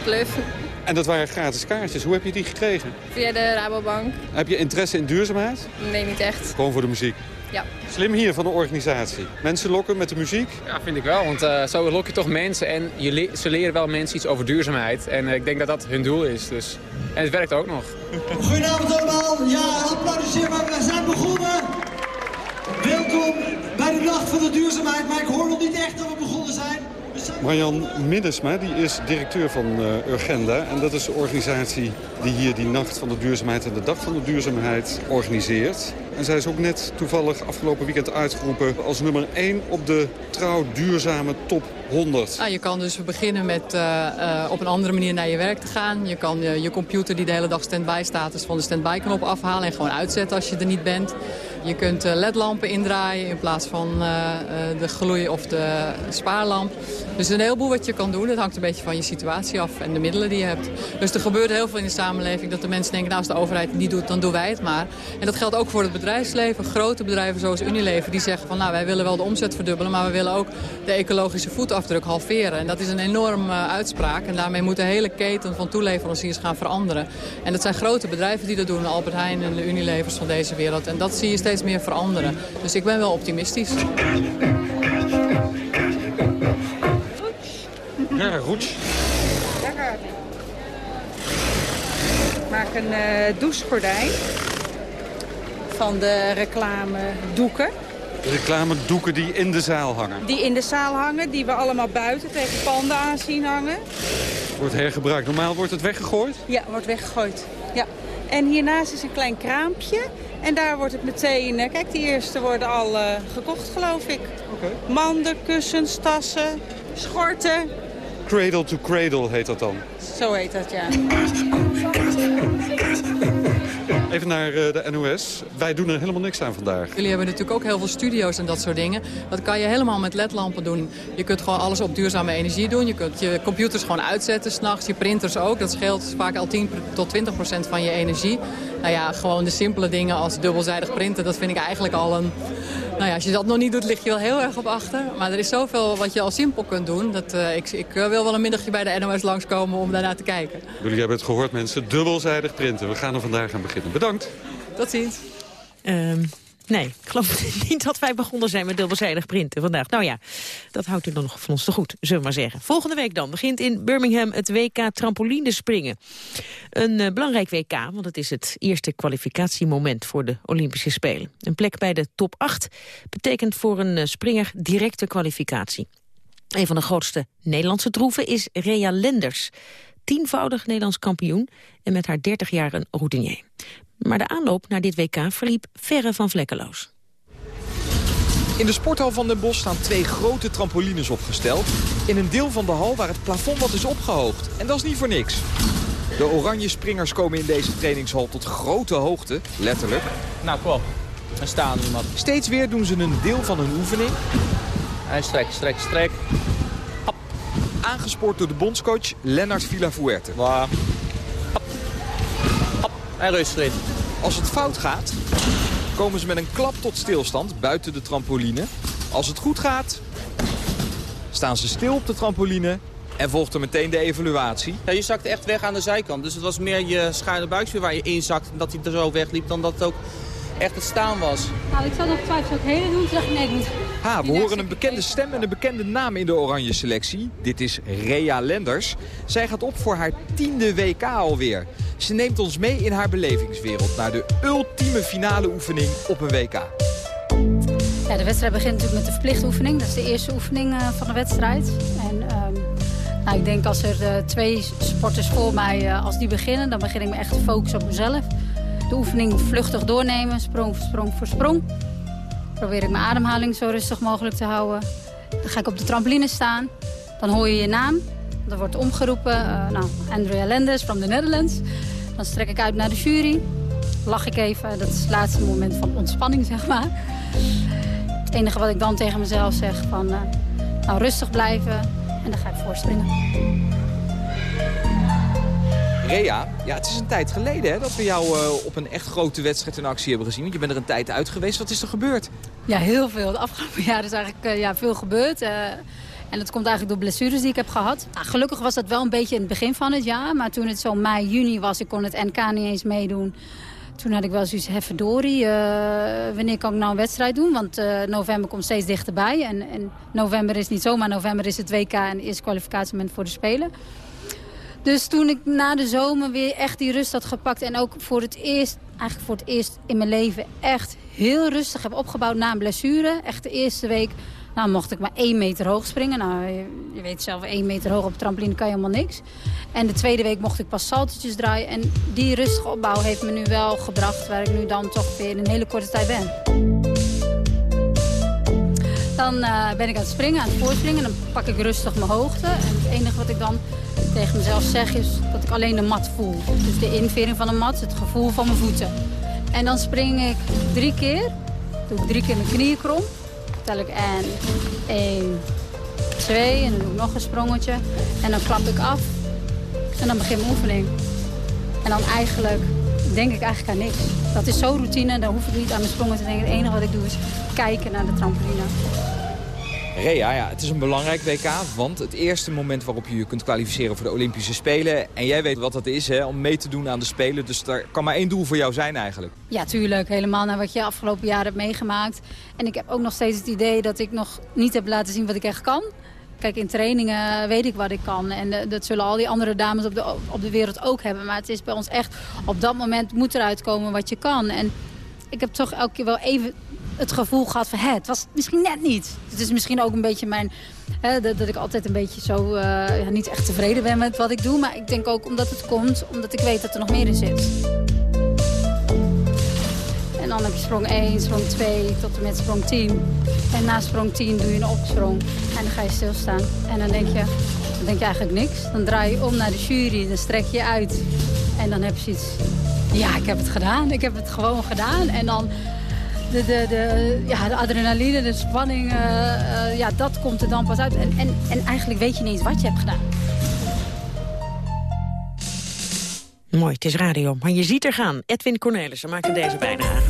Bluff. En dat waren gratis kaartjes. Hoe heb je die gekregen? Via de Rabobank. Heb je interesse in duurzaamheid? Nee, niet echt. Gewoon voor de muziek? Ja. Slim hier van de organisatie. Mensen lokken met de muziek? Ja, vind ik wel. Want uh, zo lok je toch mensen. En je le ze leren wel mensen iets over duurzaamheid. En uh, ik denk dat dat hun doel is. Dus. En het werkt ook nog. Goedenavond allemaal. Ja, applaudisseer maar. We zijn begonnen. Welkom de Nacht van de Duurzaamheid, maar ik hoor nog niet echt dat we begonnen zijn. Marjan Middesma die is directeur van uh, Urgenda. En dat is de organisatie die hier die Nacht van de Duurzaamheid en de Dag van de Duurzaamheid organiseert. En zij is ook net toevallig afgelopen weekend uitgeroepen als nummer 1 op de trouw duurzame top 100. Ah, je kan dus beginnen met uh, uh, op een andere manier naar je werk te gaan. Je kan je computer die de hele dag stand-by staat, dus van de stand-by knop afhalen en gewoon uitzetten als je er niet bent. Je kunt ledlampen indraaien in plaats van de gloei- of de spaarlamp. Dus een heleboel wat je kan doen. Dat hangt een beetje van je situatie af en de middelen die je hebt. Dus er gebeurt heel veel in de samenleving dat de mensen denken... nou, als de overheid het niet doet, dan doen wij het maar. En dat geldt ook voor het bedrijfsleven. Grote bedrijven zoals Unilever die zeggen van... nou, wij willen wel de omzet verdubbelen... maar we willen ook de ecologische voetafdruk halveren. En dat is een enorme uh, uitspraak. En daarmee moet de hele keten van toeleveranciers gaan veranderen. En dat zijn grote bedrijven die dat doen. Albert Heijn en de Unilevers van deze wereld. En dat zie je steeds meer veranderen. Dus ik ben wel optimistisch. Ja, goed. Ik maak een uh, douchegordijn van de reclame doeken. Reclame doeken die in de zaal hangen? Die in de zaal hangen, die we allemaal buiten tegen panden aan zien hangen. Wordt hergebruikt. Normaal wordt het weggegooid? Ja, wordt weggegooid. Ja. En hiernaast is een klein kraampje. En daar wordt het meteen... Kijk, die eerste worden al uh, gekocht, geloof ik. Okay. Manden, kussens, tassen, schorten. Cradle to cradle heet dat dan? Zo heet dat, ja. Even naar de NOS. Wij doen er helemaal niks aan vandaag. Jullie hebben natuurlijk ook heel veel studio's en dat soort dingen. Dat kan je helemaal met ledlampen doen. Je kunt gewoon alles op duurzame energie doen. Je kunt je computers gewoon uitzetten s'nachts. Je printers ook. Dat scheelt vaak al 10 tot 20 procent van je energie. Nou ja, gewoon de simpele dingen als dubbelzijdig printen. Dat vind ik eigenlijk al een... Nou ja, als je dat nog niet doet, lig je wel heel erg op achter. Maar er is zoveel wat je al simpel kunt doen. Dat, uh, ik, ik wil wel een middagje bij de NOS langskomen om daarnaar te kijken. Jullie hebben het gehoord, mensen. Dubbelzijdig printen. We gaan er vandaag aan beginnen. Bedankt. Tot ziens. Um, nee, ik geloof niet dat wij begonnen zijn met dubbelzijdig printen vandaag. Nou ja, dat houdt u dan nog van ons te goed, zullen we maar zeggen. Volgende week dan begint in Birmingham het WK trampolinespringen. Een uh, belangrijk WK, want het is het eerste kwalificatiemoment voor de Olympische Spelen. Een plek bij de top 8 betekent voor een uh, springer directe kwalificatie. Een van de grootste Nederlandse troeven is Rea Lenders tienvoudig Nederlands kampioen en met haar 30 jaar een routinier. Maar de aanloop naar dit WK verliep verre van vlekkeloos. In de sporthal van Den Bosch staan twee grote trampolines opgesteld... in een deel van de hal waar het plafond wat is opgehoogd. En dat is niet voor niks. De oranje springers komen in deze trainingshal tot grote hoogte, letterlijk. Nou, kom op. Dan staan iemand. Steeds weer doen ze een deel van hun oefening. En strek, strek, strek. Aangespoord door de bondscoach Lennart Villafuerte. Wow. En rust erin. Als het fout gaat, komen ze met een klap tot stilstand buiten de trampoline. Als het goed gaat, staan ze stil op de trampoline En volgt er meteen de evaluatie. Ja, je zakte echt weg aan de zijkant. Dus het was meer je schuine buikspier waar je inzakt. En dat hij er zo wegliep dan dat het ook echt het staan was. Nou, ik zat nog twijfelen ook hele doen. Toen dacht ik, nee, ik moet... Ha, we horen een bekende stem en een bekende naam in de oranje selectie. Dit is Rea Lenders. Zij gaat op voor haar tiende WK alweer. Ze neemt ons mee in haar belevingswereld... naar de ultieme finale oefening op een WK. Ja, de wedstrijd begint natuurlijk met de verplichte oefening. Dat is de eerste oefening uh, van de wedstrijd. En ehm, nou, ik denk als er uh, twee sporters voor mij, uh, als die beginnen... dan begin ik me echt te focussen op mezelf. De oefening vluchtig doornemen, sprong voor sprong voor sprong. Probeer ik mijn ademhaling zo rustig mogelijk te houden. Dan ga ik op de trampoline staan. Dan hoor je je naam. Dan wordt omgeroepen, nou, Andrea Lenders from the Netherlands. Dan strek ik uit naar de jury. Lach ik even, dat is het laatste moment van ontspanning, zeg maar. Het enige wat ik dan tegen mezelf zeg van, uh, nou rustig blijven en dan ga ik voorspringen. Rea, ja, het is een tijd geleden hè, dat we jou uh, op een echt grote wedstrijd in actie hebben gezien. Want je bent er een tijd uit geweest. Wat is er gebeurd? Ja, heel veel. De afgelopen jaren is eigenlijk uh, ja, veel gebeurd. en dat komt eigenlijk door blessures die ik heb gehad. Nou, gelukkig was dat wel een beetje in het begin van het jaar. Maar toen het zo mei, juni was, ik kon het NK niet eens meedoen. Toen had ik wel zoiets, uh, wanneer kan ik nou een wedstrijd doen? Want november komt steeds dichterbij. En, en, november is niet zomaar november, is het WK en eerste kwalificatiemoment voor de Spelen. Dus toen ik na de zomer weer echt die rust had gepakt... en ook voor het eerst, eigenlijk voor het eerst in mijn leven... echt heel rustig heb opgebouwd na een blessure. Echt de eerste week nou, mocht ik maar één meter hoog springen. Nou, je, weet zelf, één meter hoog op trampoline kan je helemaal niks. En de tweede week mocht ik pas saltetjes draaien. En die rustige opbouw heeft me nu wel gebracht... waar ik nu dan toch weer in een hele korte tijd ben. Dan uh, ben ik aan het springen, aan het voorspringen. Dan pak ik rustig mijn hoogte. En het enige wat ik dan tegen mezelf zeg is dat ik alleen de mat voel. Dus de invering van de mat, het gevoel van mijn voeten. En dan spring ik drie keer. Doe ik drie keer mijn knieën krom tel ik en 1, 2 en dan doe ik nog een sprongetje. En dan klap ik af en dan begin mijn oefening. En dan eigenlijk denk ik eigenlijk aan niks. Dat is zo routine, dan hoef ik niet aan mijn sprongen te denken. Het enige wat ik doe is kijken naar de trampoline. Rea, ja, het is een belangrijk WK, want het eerste moment waarop je je kunt kwalificeren voor de Olympische Spelen... en jij weet wat dat is, hè, om mee te doen aan de Spelen, dus daar kan maar één doel voor jou zijn eigenlijk. Ja, tuurlijk. Helemaal naar wat je afgelopen jaren hebt meegemaakt. En ik heb ook nog steeds het idee dat ik nog niet heb laten zien wat ik echt kan. Kijk, in trainingen weet ik wat ik kan. En uh, dat zullen al die andere dames op de, op de wereld ook hebben. Maar het is bij ons echt, op dat moment moet eruit komen wat je kan. En ik heb toch elke keer wel even het gevoel gehad van... Het was misschien net niet. Het is misschien ook een beetje mijn... Hè, dat, ik altijd een beetje zo uh, ja, niet echt tevreden ben met wat ik doe. Maar ik denk ook omdat het komt, omdat ik weet dat er nog meer in zit. En dan heb je sprong 1, sprong 2 tot en met sprong 10. En na sprong 10 doe je een opsprong. En dan ga je stilstaan. En dan denk je, dan denk je eigenlijk niks. Dan draai je om naar de jury, dan strek je uit. En dan heb je iets... Ja, ik heb het gedaan. Ik heb het gewoon gedaan. En dan de, de, de, ja, de adrenaline, de spanning, uh, uh, ja, dat komt er dan pas uit. En, en, en eigenlijk weet je niet eens wat je hebt gedaan. Mooi, het is radio, maar je ziet er gaan. Edwin Cornelissen maakt deze bijdrage.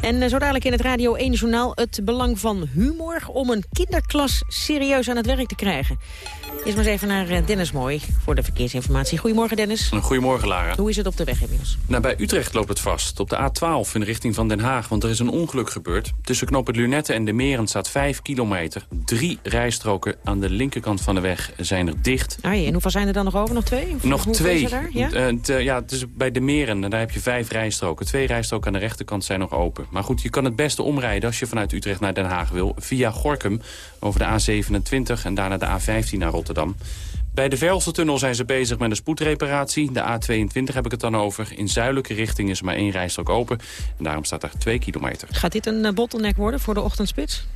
En uh, zo dadelijk in het Radio 1 Journaal het belang van humor... om een kinderklas serieus aan het werk te krijgen. Eerst maar eens even naar Dennis Mooi voor de verkeersinformatie. Goedemorgen, Dennis. Goedemorgen, Lara. Hoe is het op de weg inmiddels? Nou, bij Utrecht loopt het vast. Op de A12 in de richting van Den Haag, want er is een ongeluk gebeurd. Tussen Knop het Lunette en de Meren staat 5 kilometer. Drie rijstroken aan de linkerkant van de weg zijn er dicht. Ah, en hoeveel zijn er dan nog over? Nog twee? Of nog twee. Ja? Uh, te, ja, is bij de Meren, en daar heb je vijf rijstroken. Twee rijstroken aan de rechterkant zijn nog open. Maar goed, je kan het beste omrijden als je vanuit Utrecht naar Den Haag wil... via Gorkum over de A27 en daarna de A15 naar Rotterdam. Bij de Velsertunnel zijn ze bezig met een spoedreparatie. De A22 heb ik het dan over. In zuidelijke richting is maar één rijstrook open. En daarom staat er twee kilometer. Gaat dit een bottleneck worden voor de ochtendspits?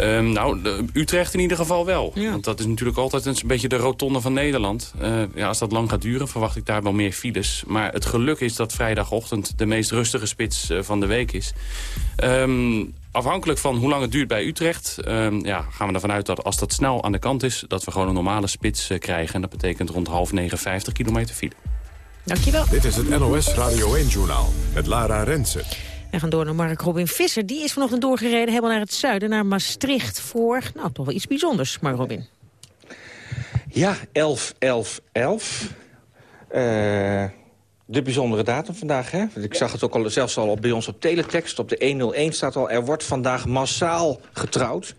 Um, nou, de, Utrecht in ieder geval wel. Ja. Want dat is natuurlijk altijd een beetje de rotonde van Nederland. Uh, ja, als dat lang gaat duren, verwacht ik daar wel meer files. Maar het geluk is dat vrijdagochtend de meest rustige spits uh, van de week is. Um, Afhankelijk van hoe lang het duurt bij Utrecht... Um, ja, gaan we ervan uit dat als dat snel aan de kant is... dat we gewoon een normale spits uh, krijgen. En dat betekent rond half negen 50 kilometer file. Dankjewel. Dit is het NOS Radio 1-journaal met Lara Rensen. We gaan door naar Mark Robin Visser. Die is vanochtend doorgereden helemaal naar het zuiden, naar Maastricht... voor, nou, toch wel iets bijzonders, Mark Robin. Ja, 11, 11, 11. Uh, de bijzondere datum vandaag, hè? Ik zag het ook al, zelfs al bij ons op teletext. Op de 101 staat al, er wordt vandaag massaal getrouwd.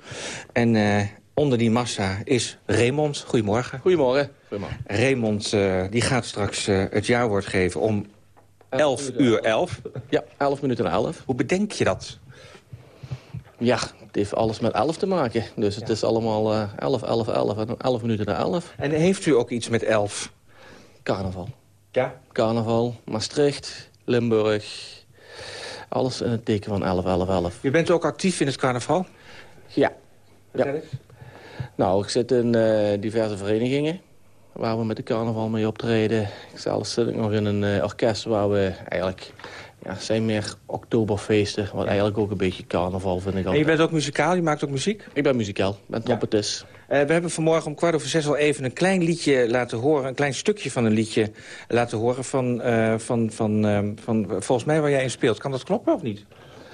En uh, onder die massa is Raymond. Goedemorgen. Goedemorgen. Goedemorgen. Raymond uh, die gaat straks uh, het jaarwoord geven om 11 uur 11. Ja, 11 minuten 11. Hoe bedenk je dat? Ja, het heeft alles met 11 te maken. Dus het ja. is allemaal uh, 11, 11, 11 en 11 minuten naar 11. En heeft u ook iets met 11? Carnaval. Ja? Carnaval, Maastricht, Limburg. Alles in het teken van 11, 11, 11. U bent ook actief in het carnaval? Ja. ja. Nou, ik zit in uh, diverse verenigingen waar we met de carnaval mee optreden. Zelfs zit ik nog in een uh, orkest waar we eigenlijk... Ja, zijn meer oktoberfeesten, wat eigenlijk ook een beetje carnaval vind ik al. En je bent ook muzikaal, je maakt ook muziek? Ik ben muzikaal, ik ben trompetist. Uh, we hebben vanmorgen om kwart over zes al even een klein liedje laten horen. Een klein stukje van een liedje laten horen van, uh, van, van, uh, van volgens mij waar jij in speelt. Kan dat kloppen of niet?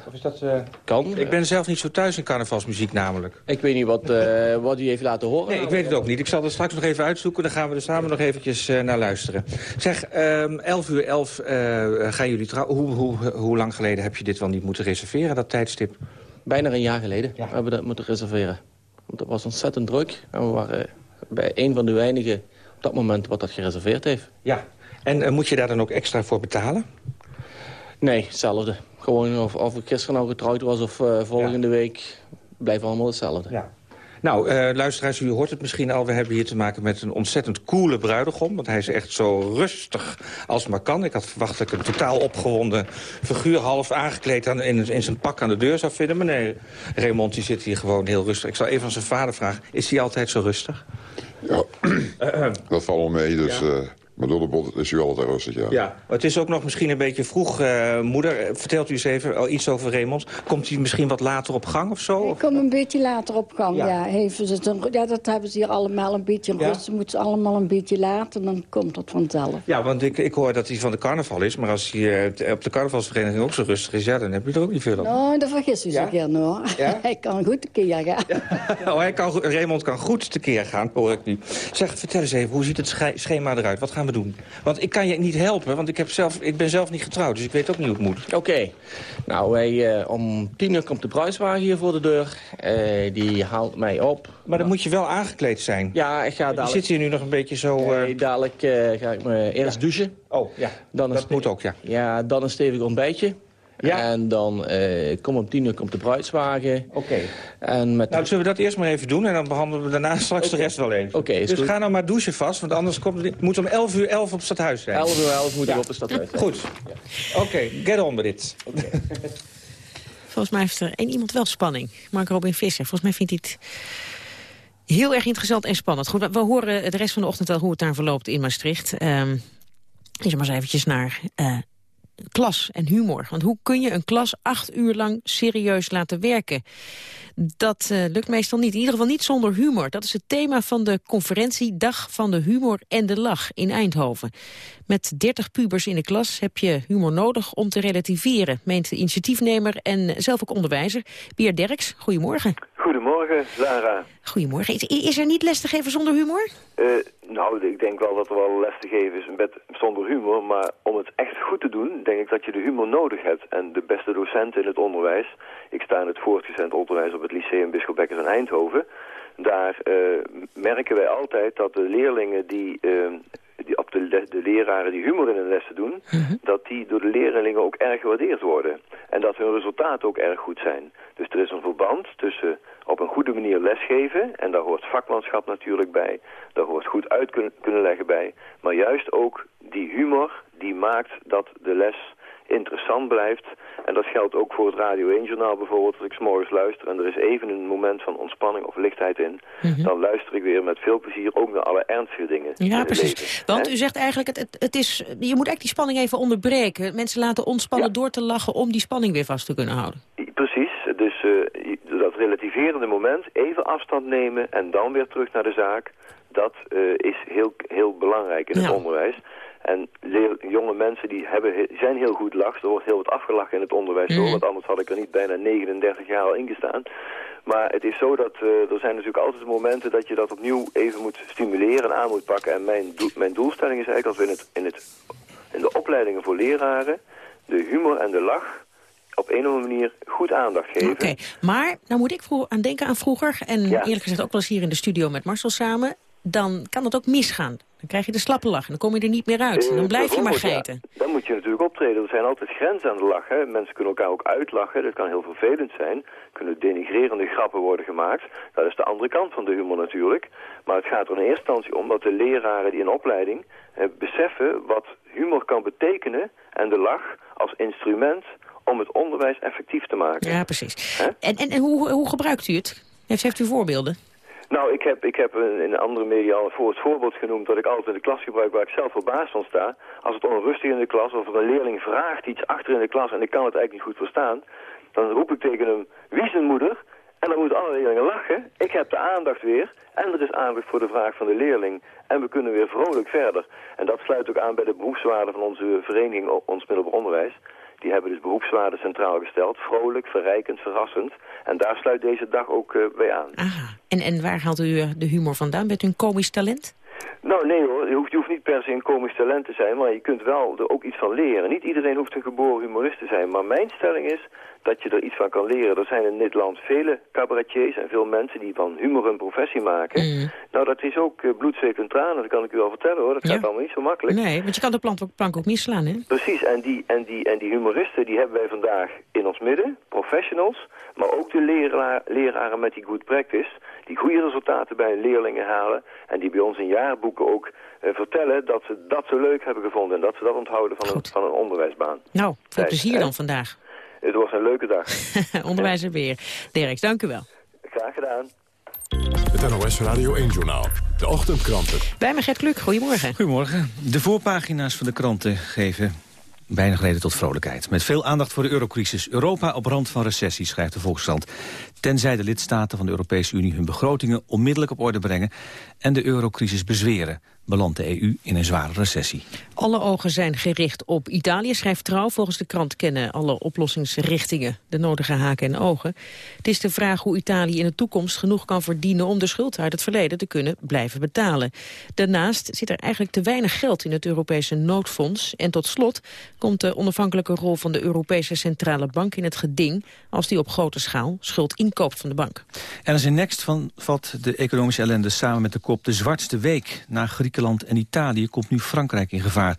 Of is dat, uh... Kan. Ik ben zelf niet zo thuis in carnavalsmuziek namelijk. Ik weet niet wat, uh, wat u heeft laten horen. Nee, ik weet het ook niet. Ik zal het straks nog even uitzoeken. Dan gaan we er samen nog eventjes uh, naar luisteren. Zeg, um, 11 uur 11 gaan jullie trouwen. Hoe, hoe, hoe lang geleden heb je dit wel niet moeten reserveren, dat tijdstip? Bijna een jaar geleden ja. hebben we dat moeten reserveren. Want het was ontzettend druk. En we waren bij een van de weinigen op dat moment wat dat gereserveerd heeft. Ja. En moet je daar dan ook extra voor betalen? Nee, hetzelfde. Gewoon of, of ik gisteren nou getrouwd was of uh, volgende ja. week. Blijft allemaal hetzelfde. Ja. Nou, uh, luisteraars, u hoort het misschien al. We hebben hier te maken met een ontzettend coole bruidegom. Want hij is echt zo rustig als maar kan. Ik had verwacht dat ik een totaal opgewonden figuur... half aangekleed aan, in, in zijn pak aan de deur zou vinden. Nee, Raymond die zit hier gewoon heel rustig. Ik zal even aan zijn vader vragen. Is hij altijd zo rustig? Ja, dat valt wel mee. Dus... Ja. Uh... Maar door de bot is u altijd rustig, ja. Ja, het is ook nog misschien een beetje vroeg, uh, moeder. Vertelt u eens even al iets over Raymond. Komt hij misschien wat later op gang of zo? Ik kom een beetje later op gang, ja. ja. Heeft het een, ja dat hebben ze hier allemaal een beetje ja. rust. Ze moeten allemaal een beetje later, dan komt het vanzelf. Ja, want ik, ik hoor dat hij van de carnaval is. Maar als hij uh, op de carnavalsvereniging ook zo rustig is... ja, dan heb je er ook niet veel op. Nou, dat vergis u zich ja? hoor. Ja? hij kan goed tekeer gaan. oh, hij kan, Raymond kan goed tekeer gaan, hoor ik nu. Zeg, vertel eens even, hoe ziet het schema eruit? Wat gaan we doen? Want ik kan je niet helpen, want ik, heb zelf, ik ben zelf niet getrouwd. Dus ik weet ook niet hoe het moet. Oké. Okay. Nou, wij, uh, om tien uur komt de bruidswagen hier voor de deur. Uh, die haalt mij op. Maar dan moet je wel aangekleed zijn. Ja, ik ga dadelijk... Je zit hier nu nog een beetje zo... Nee, dadelijk ga ik me eerst ja. douchen. Oh, ja. Dan dat moet ook, ja. Ja, dan een stevig ontbijtje. Ja. En dan uh, kom om tien uur komt de bruidswagen. Oké. Okay. Nou, zullen we dat eerst maar even doen en dan behandelen we daarna straks okay. de rest wel even. Oké, okay, Dus goed. ga nou maar douchen vast, want anders komt het, moet om 11 uur 11 op het stadhuis zijn. 11 uur 11 moet ja. ik op het stadhuis zijn. Goed. Ja. Oké, okay, get on with it. Volgens mij heeft er één iemand wel spanning. Mark Robin Visser. Volgens mij vindt hij het heel erg interessant en spannend. Goed, we horen de rest van de ochtend wel hoe het daar verloopt in Maastricht. Um, is maar eens eventjes naar uh, klas en humor. Want hoe kun je een klas acht uur lang serieus laten werken? Dat uh, lukt meestal niet. In ieder geval niet zonder humor. Dat is het thema van de conferentie Dag van de Humor en de Lach in Eindhoven. Met 30 pubers in de klas heb je humor nodig om te relativeren, meent de initiatiefnemer en zelf ook onderwijzer. Bier Derks, goedemorgen. Goedemorgen, Lara. Goedemorgen. Is, is er niet les te geven zonder humor? Uh, nou, ik denk wel dat er wel les te geven is met, zonder humor. Maar om het echt goed te doen, denk ik dat je de humor nodig hebt. En de beste docenten in het onderwijs... Ik sta in het voortgezet onderwijs op het Lyceum Bisschop Bekkers in Eindhoven. Daar uh, merken wij altijd dat de leerlingen die... Uh, die op de, de, de, leraren die humor in de lessen doen, -hmm. dat die door de leerlingen ook erg gewaardeerd worden. En dat hun resultaten ook erg goed zijn. Dus er is een verband tussen op een goede manier lesgeven, en daar hoort vakmanschap natuurlijk bij, daar hoort goed uit kun, kunnen leggen bij, maar juist ook die humor die maakt dat de les interessant blijft. En dat geldt ook voor het Radio 1-journaal bijvoorbeeld. Als ik s'morgens luister en er is even een moment van ontspanning of lichtheid in... Mm -hmm. dan luister ik weer met veel plezier ook naar alle ernstige dingen. Ja, precies. Leven. Want u zegt eigenlijk, het, het, het, is, je moet eigenlijk die spanning even onderbreken. Mensen laten ontspannen ja. door te lachen om die spanning weer vast te kunnen houden. Precies. Dus uh, dat relativerende moment, even afstand nemen en dan weer terug naar de zaak... dat uh, is heel, heel belangrijk in ja. het onderwijs. En jonge mensen die hebben, zijn heel goed lachs. Er wordt heel wat afgelachen in het onderwijs, mm. want anders had ik er niet bijna 39 jaar al ingestaan. Maar het is zo dat uh, er zijn natuurlijk altijd momenten dat je dat opnieuw even moet stimuleren en aan moet pakken. En mijn, mijn doelstelling is eigenlijk als we in, het, in, het, in de opleidingen voor leraren de humor en de lach op een of andere manier goed aandacht geven. Oké, maar nou moet ik aan denken aan vroeger... en eerlijk gezegd ook wel eens hier in de studio met Marcel samen... dan kan het ook misgaan. Dan krijg je de slappe lach en dan kom je er niet meer uit. dan blijf je maar geten. Dan moet je natuurlijk optreden. Er zijn altijd grenzen aan de lach. Hè. Mensen kunnen elkaar ook uitlachen. Dat kan heel vervelend zijn. Er kunnen denigrerende grappen worden gemaakt. Dat is de andere kant van de humor natuurlijk. Maar het gaat er in eerste instantie om dat de leraren die in opleiding eh, beseffen wat humor kan betekenen en de lach als instrument om het onderwijs effectief te maken. Ja, precies. En, en, en hoe, hoe gebruikt u het? Heeft, heeft u voorbeelden? Nou, ik heb, ik heb in andere media al voor het voorbeeld genoemd dat ik altijd in de klas gebruik waar ik zelf verbaasd van sta. Als het onrustig in de klas of een leerling vraagt iets achter in de klas en ik kan het eigenlijk niet goed verstaan, dan roep ik tegen hem, wie is een moeder? En dan moeten alle leerlingen lachen. Ik heb de aandacht weer en er is aandacht voor de vraag van de leerling. En we kunnen weer vrolijk verder. En dat sluit ook aan bij de beroepswaarde van onze vereniging, ons middelbaar onderwijs. Die hebben dus beroepswaarde centraal gesteld. Vrolijk, verrijkend, verrassend. En daar sluit deze dag ook uh, bij aan. Aha. En, en waar haalt u eh, de humor vandaan? Bent u een komisch talent? Nou, nee hoor. Je hoeft, je hoeft, niet per se een komisch talent te zijn, maar je kunt wel er ook iets van leren. Niet iedereen hoeft een geboren humorist te zijn, maar mijn stelling is dat je er iets van kan leren. Er zijn in dit land vele cabaretiers en veel mensen die van humor een professie maken. Mm. Nou, dat is ook uh, bloed, zweet en tranen, dat kan ik u wel vertellen hoor. Dat gaat allemaal niet zo makkelijk. Nee, want je kan de plank ook, plank ook misslaan, hè? Precies, en die, en, die, en die humoristen die hebben wij vandaag in ons midden, professionals, maar ook de leraar, leraren met die good practice, die goede resultaten bij leerlingen halen en die bij ons in jaarboeken ook uh, vertellen dat ze dat zo leuk hebben gevonden en dat ze dat onthouden van, een, van een onderwijsbaan. Nou, veel plezier dan vandaag. Het was een leuke dag. Onderwijs en weer. Dirk, dank u wel. Graag gedaan. Het NOS Radio 1-journaal. De ochtendkranten. Bij me Gert Kluk, goedemorgen. Goedemorgen. De voorpagina's van de kranten geven weinig reden tot vrolijkheid. Met veel aandacht voor de eurocrisis. Europa op rand van recessie, schrijft de Volkskrant. Tenzij de lidstaten van de Europese Unie hun begrotingen onmiddellijk op orde brengen en de eurocrisis bezweren belandt de EU in een zware recessie. Alle ogen zijn gericht op Italië, schrijft Trouw. Volgens de krant kennen alle oplossingsrichtingen de nodige haken en ogen. Het is de vraag hoe Italië in de toekomst genoeg kan verdienen... om de schuld uit het verleden te kunnen blijven betalen. Daarnaast zit er eigenlijk te weinig geld in het Europese noodfonds. En tot slot komt de onafhankelijke rol van de Europese Centrale Bank in het geding... als die op grote schaal schuld inkoopt van de bank. En als in Next van, vat de economische ellende samen met de kop de zwartste week na Griekenland Griekenland en Italië komt nu Frankrijk in gevaar.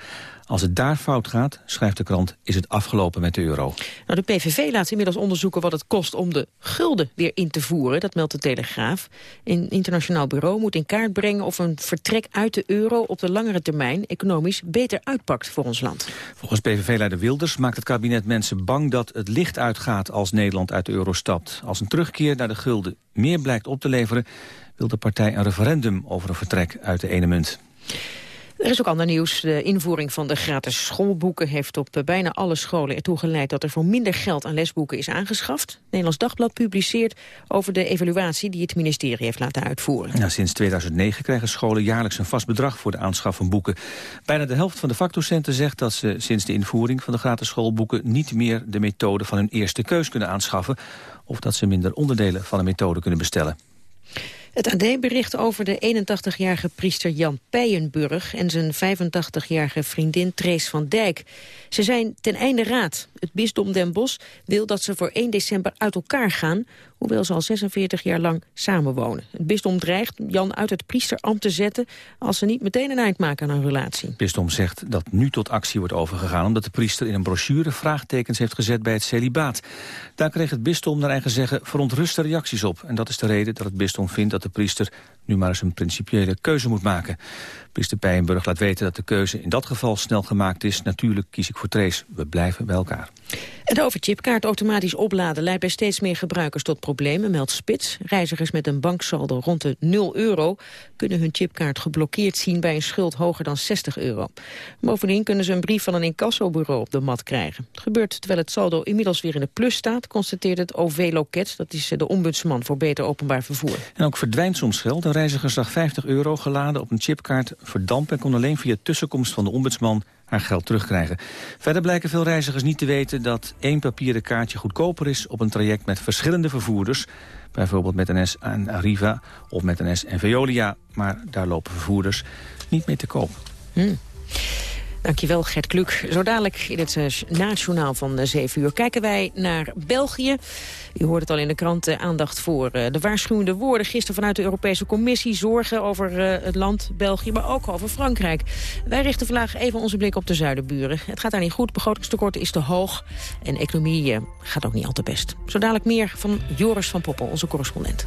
Als het daar fout gaat, schrijft de krant, is het afgelopen met de euro. Nou, de PVV laat inmiddels onderzoeken wat het kost om de gulden weer in te voeren. Dat meldt de Telegraaf. Een internationaal bureau moet in kaart brengen of een vertrek uit de euro op de langere termijn economisch beter uitpakt voor ons land. Volgens PVV-leider Wilders maakt het kabinet mensen bang dat het licht uitgaat als Nederland uit de euro stapt. Als een terugkeer naar de gulden meer blijkt op te leveren, wil de partij een referendum over een vertrek uit de ene munt. Er is ook ander nieuws. De invoering van de gratis schoolboeken heeft op bijna alle scholen ertoe geleid dat er voor minder geld aan lesboeken is aangeschaft. Nederlands Dagblad publiceert over de evaluatie die het ministerie heeft laten uitvoeren. Sinds 2009 krijgen scholen jaarlijks een vast bedrag voor de aanschaf van boeken. Bijna de helft van de vakdocenten zegt dat ze sinds de invoering van de gratis schoolboeken niet meer de methode van hun eerste keus kunnen aanschaffen of dat ze minder onderdelen van een methode kunnen bestellen. Het AD bericht over de 81-jarige priester Jan Peijenburg... en zijn 85-jarige vriendin Trees van Dijk. Ze zijn ten einde raad. Het bisdom Den Bosch wil dat ze voor 1 december uit elkaar gaan hoewel ze al 46 jaar lang samenwonen. Het bisdom dreigt Jan uit het priesterambt te zetten... als ze niet meteen een eind maken aan hun relatie. Het bisdom zegt dat nu tot actie wordt overgegaan... omdat de priester in een brochure vraagtekens heeft gezet bij het celibaat. Daar kreeg het bisdom naar eigen zeggen verontruste reacties op. En dat is de reden dat het bisdom vindt dat de priester... nu maar eens een principiële keuze moet maken. Priester Pijenburg laat weten dat de keuze in dat geval snel gemaakt is. Natuurlijk kies ik voor Trees. We blijven bij elkaar. Het overchipkaart automatisch opladen leidt bij steeds meer gebruikers tot problemen, meldt Spits. Reizigers met een banksaldo rond de 0 euro kunnen hun chipkaart geblokkeerd zien bij een schuld hoger dan 60 euro. Bovendien kunnen ze een brief van een incassobureau op de mat krijgen. Het gebeurt terwijl het saldo inmiddels weer in de plus staat, constateert het OV-loket, dat is de ombudsman voor beter openbaar vervoer. En ook verdwijnt soms geld. Een reiziger zag 50 euro geladen op een chipkaart verdampen en kon alleen via tussenkomst van de ombudsman haar geld terugkrijgen. Verder blijken veel reizigers niet te weten dat één papieren kaartje goedkoper is op een traject met verschillende vervoerders. Bijvoorbeeld met NS en Arriva of met NS en Veolia. Maar daar lopen vervoerders niet mee te koop. Hmm. Dankjewel Gert Kluk. Zo dadelijk in het uh, nationaal van 7 uur kijken wij naar België. U hoort het al in de krant, uh, aandacht voor de waarschuwende woorden. Gisteren vanuit de Europese Commissie zorgen over het land België, maar ook over Frankrijk. Wij richten vandaag even onze blik op de zuidenburen. Het gaat daar niet goed, begrotingstekort is te hoog en economie gaat ook niet al te best. Zo dadelijk meer van Joris van Poppel, onze correspondent.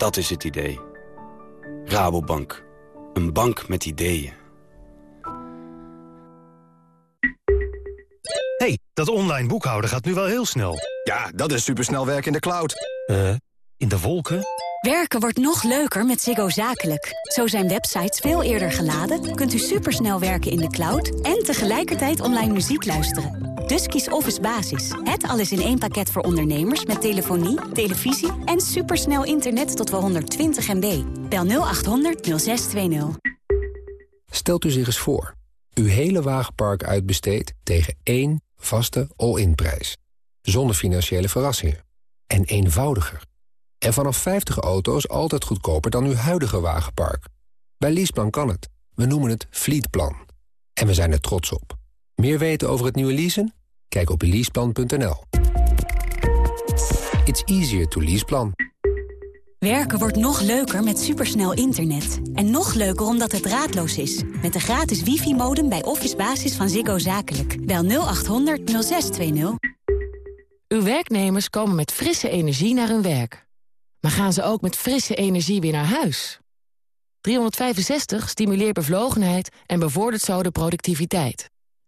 Dat is het idee. Rabobank. Een bank met ideeën. hey, dat online boekhouden gaat nu wel heel snel. Ja, dat is supersnel werken in de cloud. Eh, in de wolken? Werken wordt nog leuker met Ziggo Zakelijk. Zo zijn websites veel eerder geladen, kunt u supersnel werken in de cloud... en tegelijkertijd online muziek luisteren. Dus kies Office Basis. Het alles in één pakket voor ondernemers met telefonie, televisie... en supersnel internet tot wel 120 MB. Bel 0800 0620. Stelt u zich eens voor. Uw hele wagenpark uitbesteedt tegen één vaste all-in prijs. Zonder financiële verrassingen. En eenvoudiger. En vanaf 50 auto's altijd goedkoper dan uw huidige wagenpark. Bij Leaseplan kan het. We noemen het Fleetplan. En we zijn er trots op. Meer weten over het nieuwe leasen? Kijk op leaseplan.nl. It's easier to leaseplan. Werken wordt nog leuker met supersnel internet. En nog leuker omdat het draadloos is. Met de gratis wifi-modem bij Office Basis van Ziggo Zakelijk. Bel 0800 0620. Uw werknemers komen met frisse energie naar hun werk. Maar gaan ze ook met frisse energie weer naar huis? 365 stimuleert bevlogenheid en bevordert zo de productiviteit.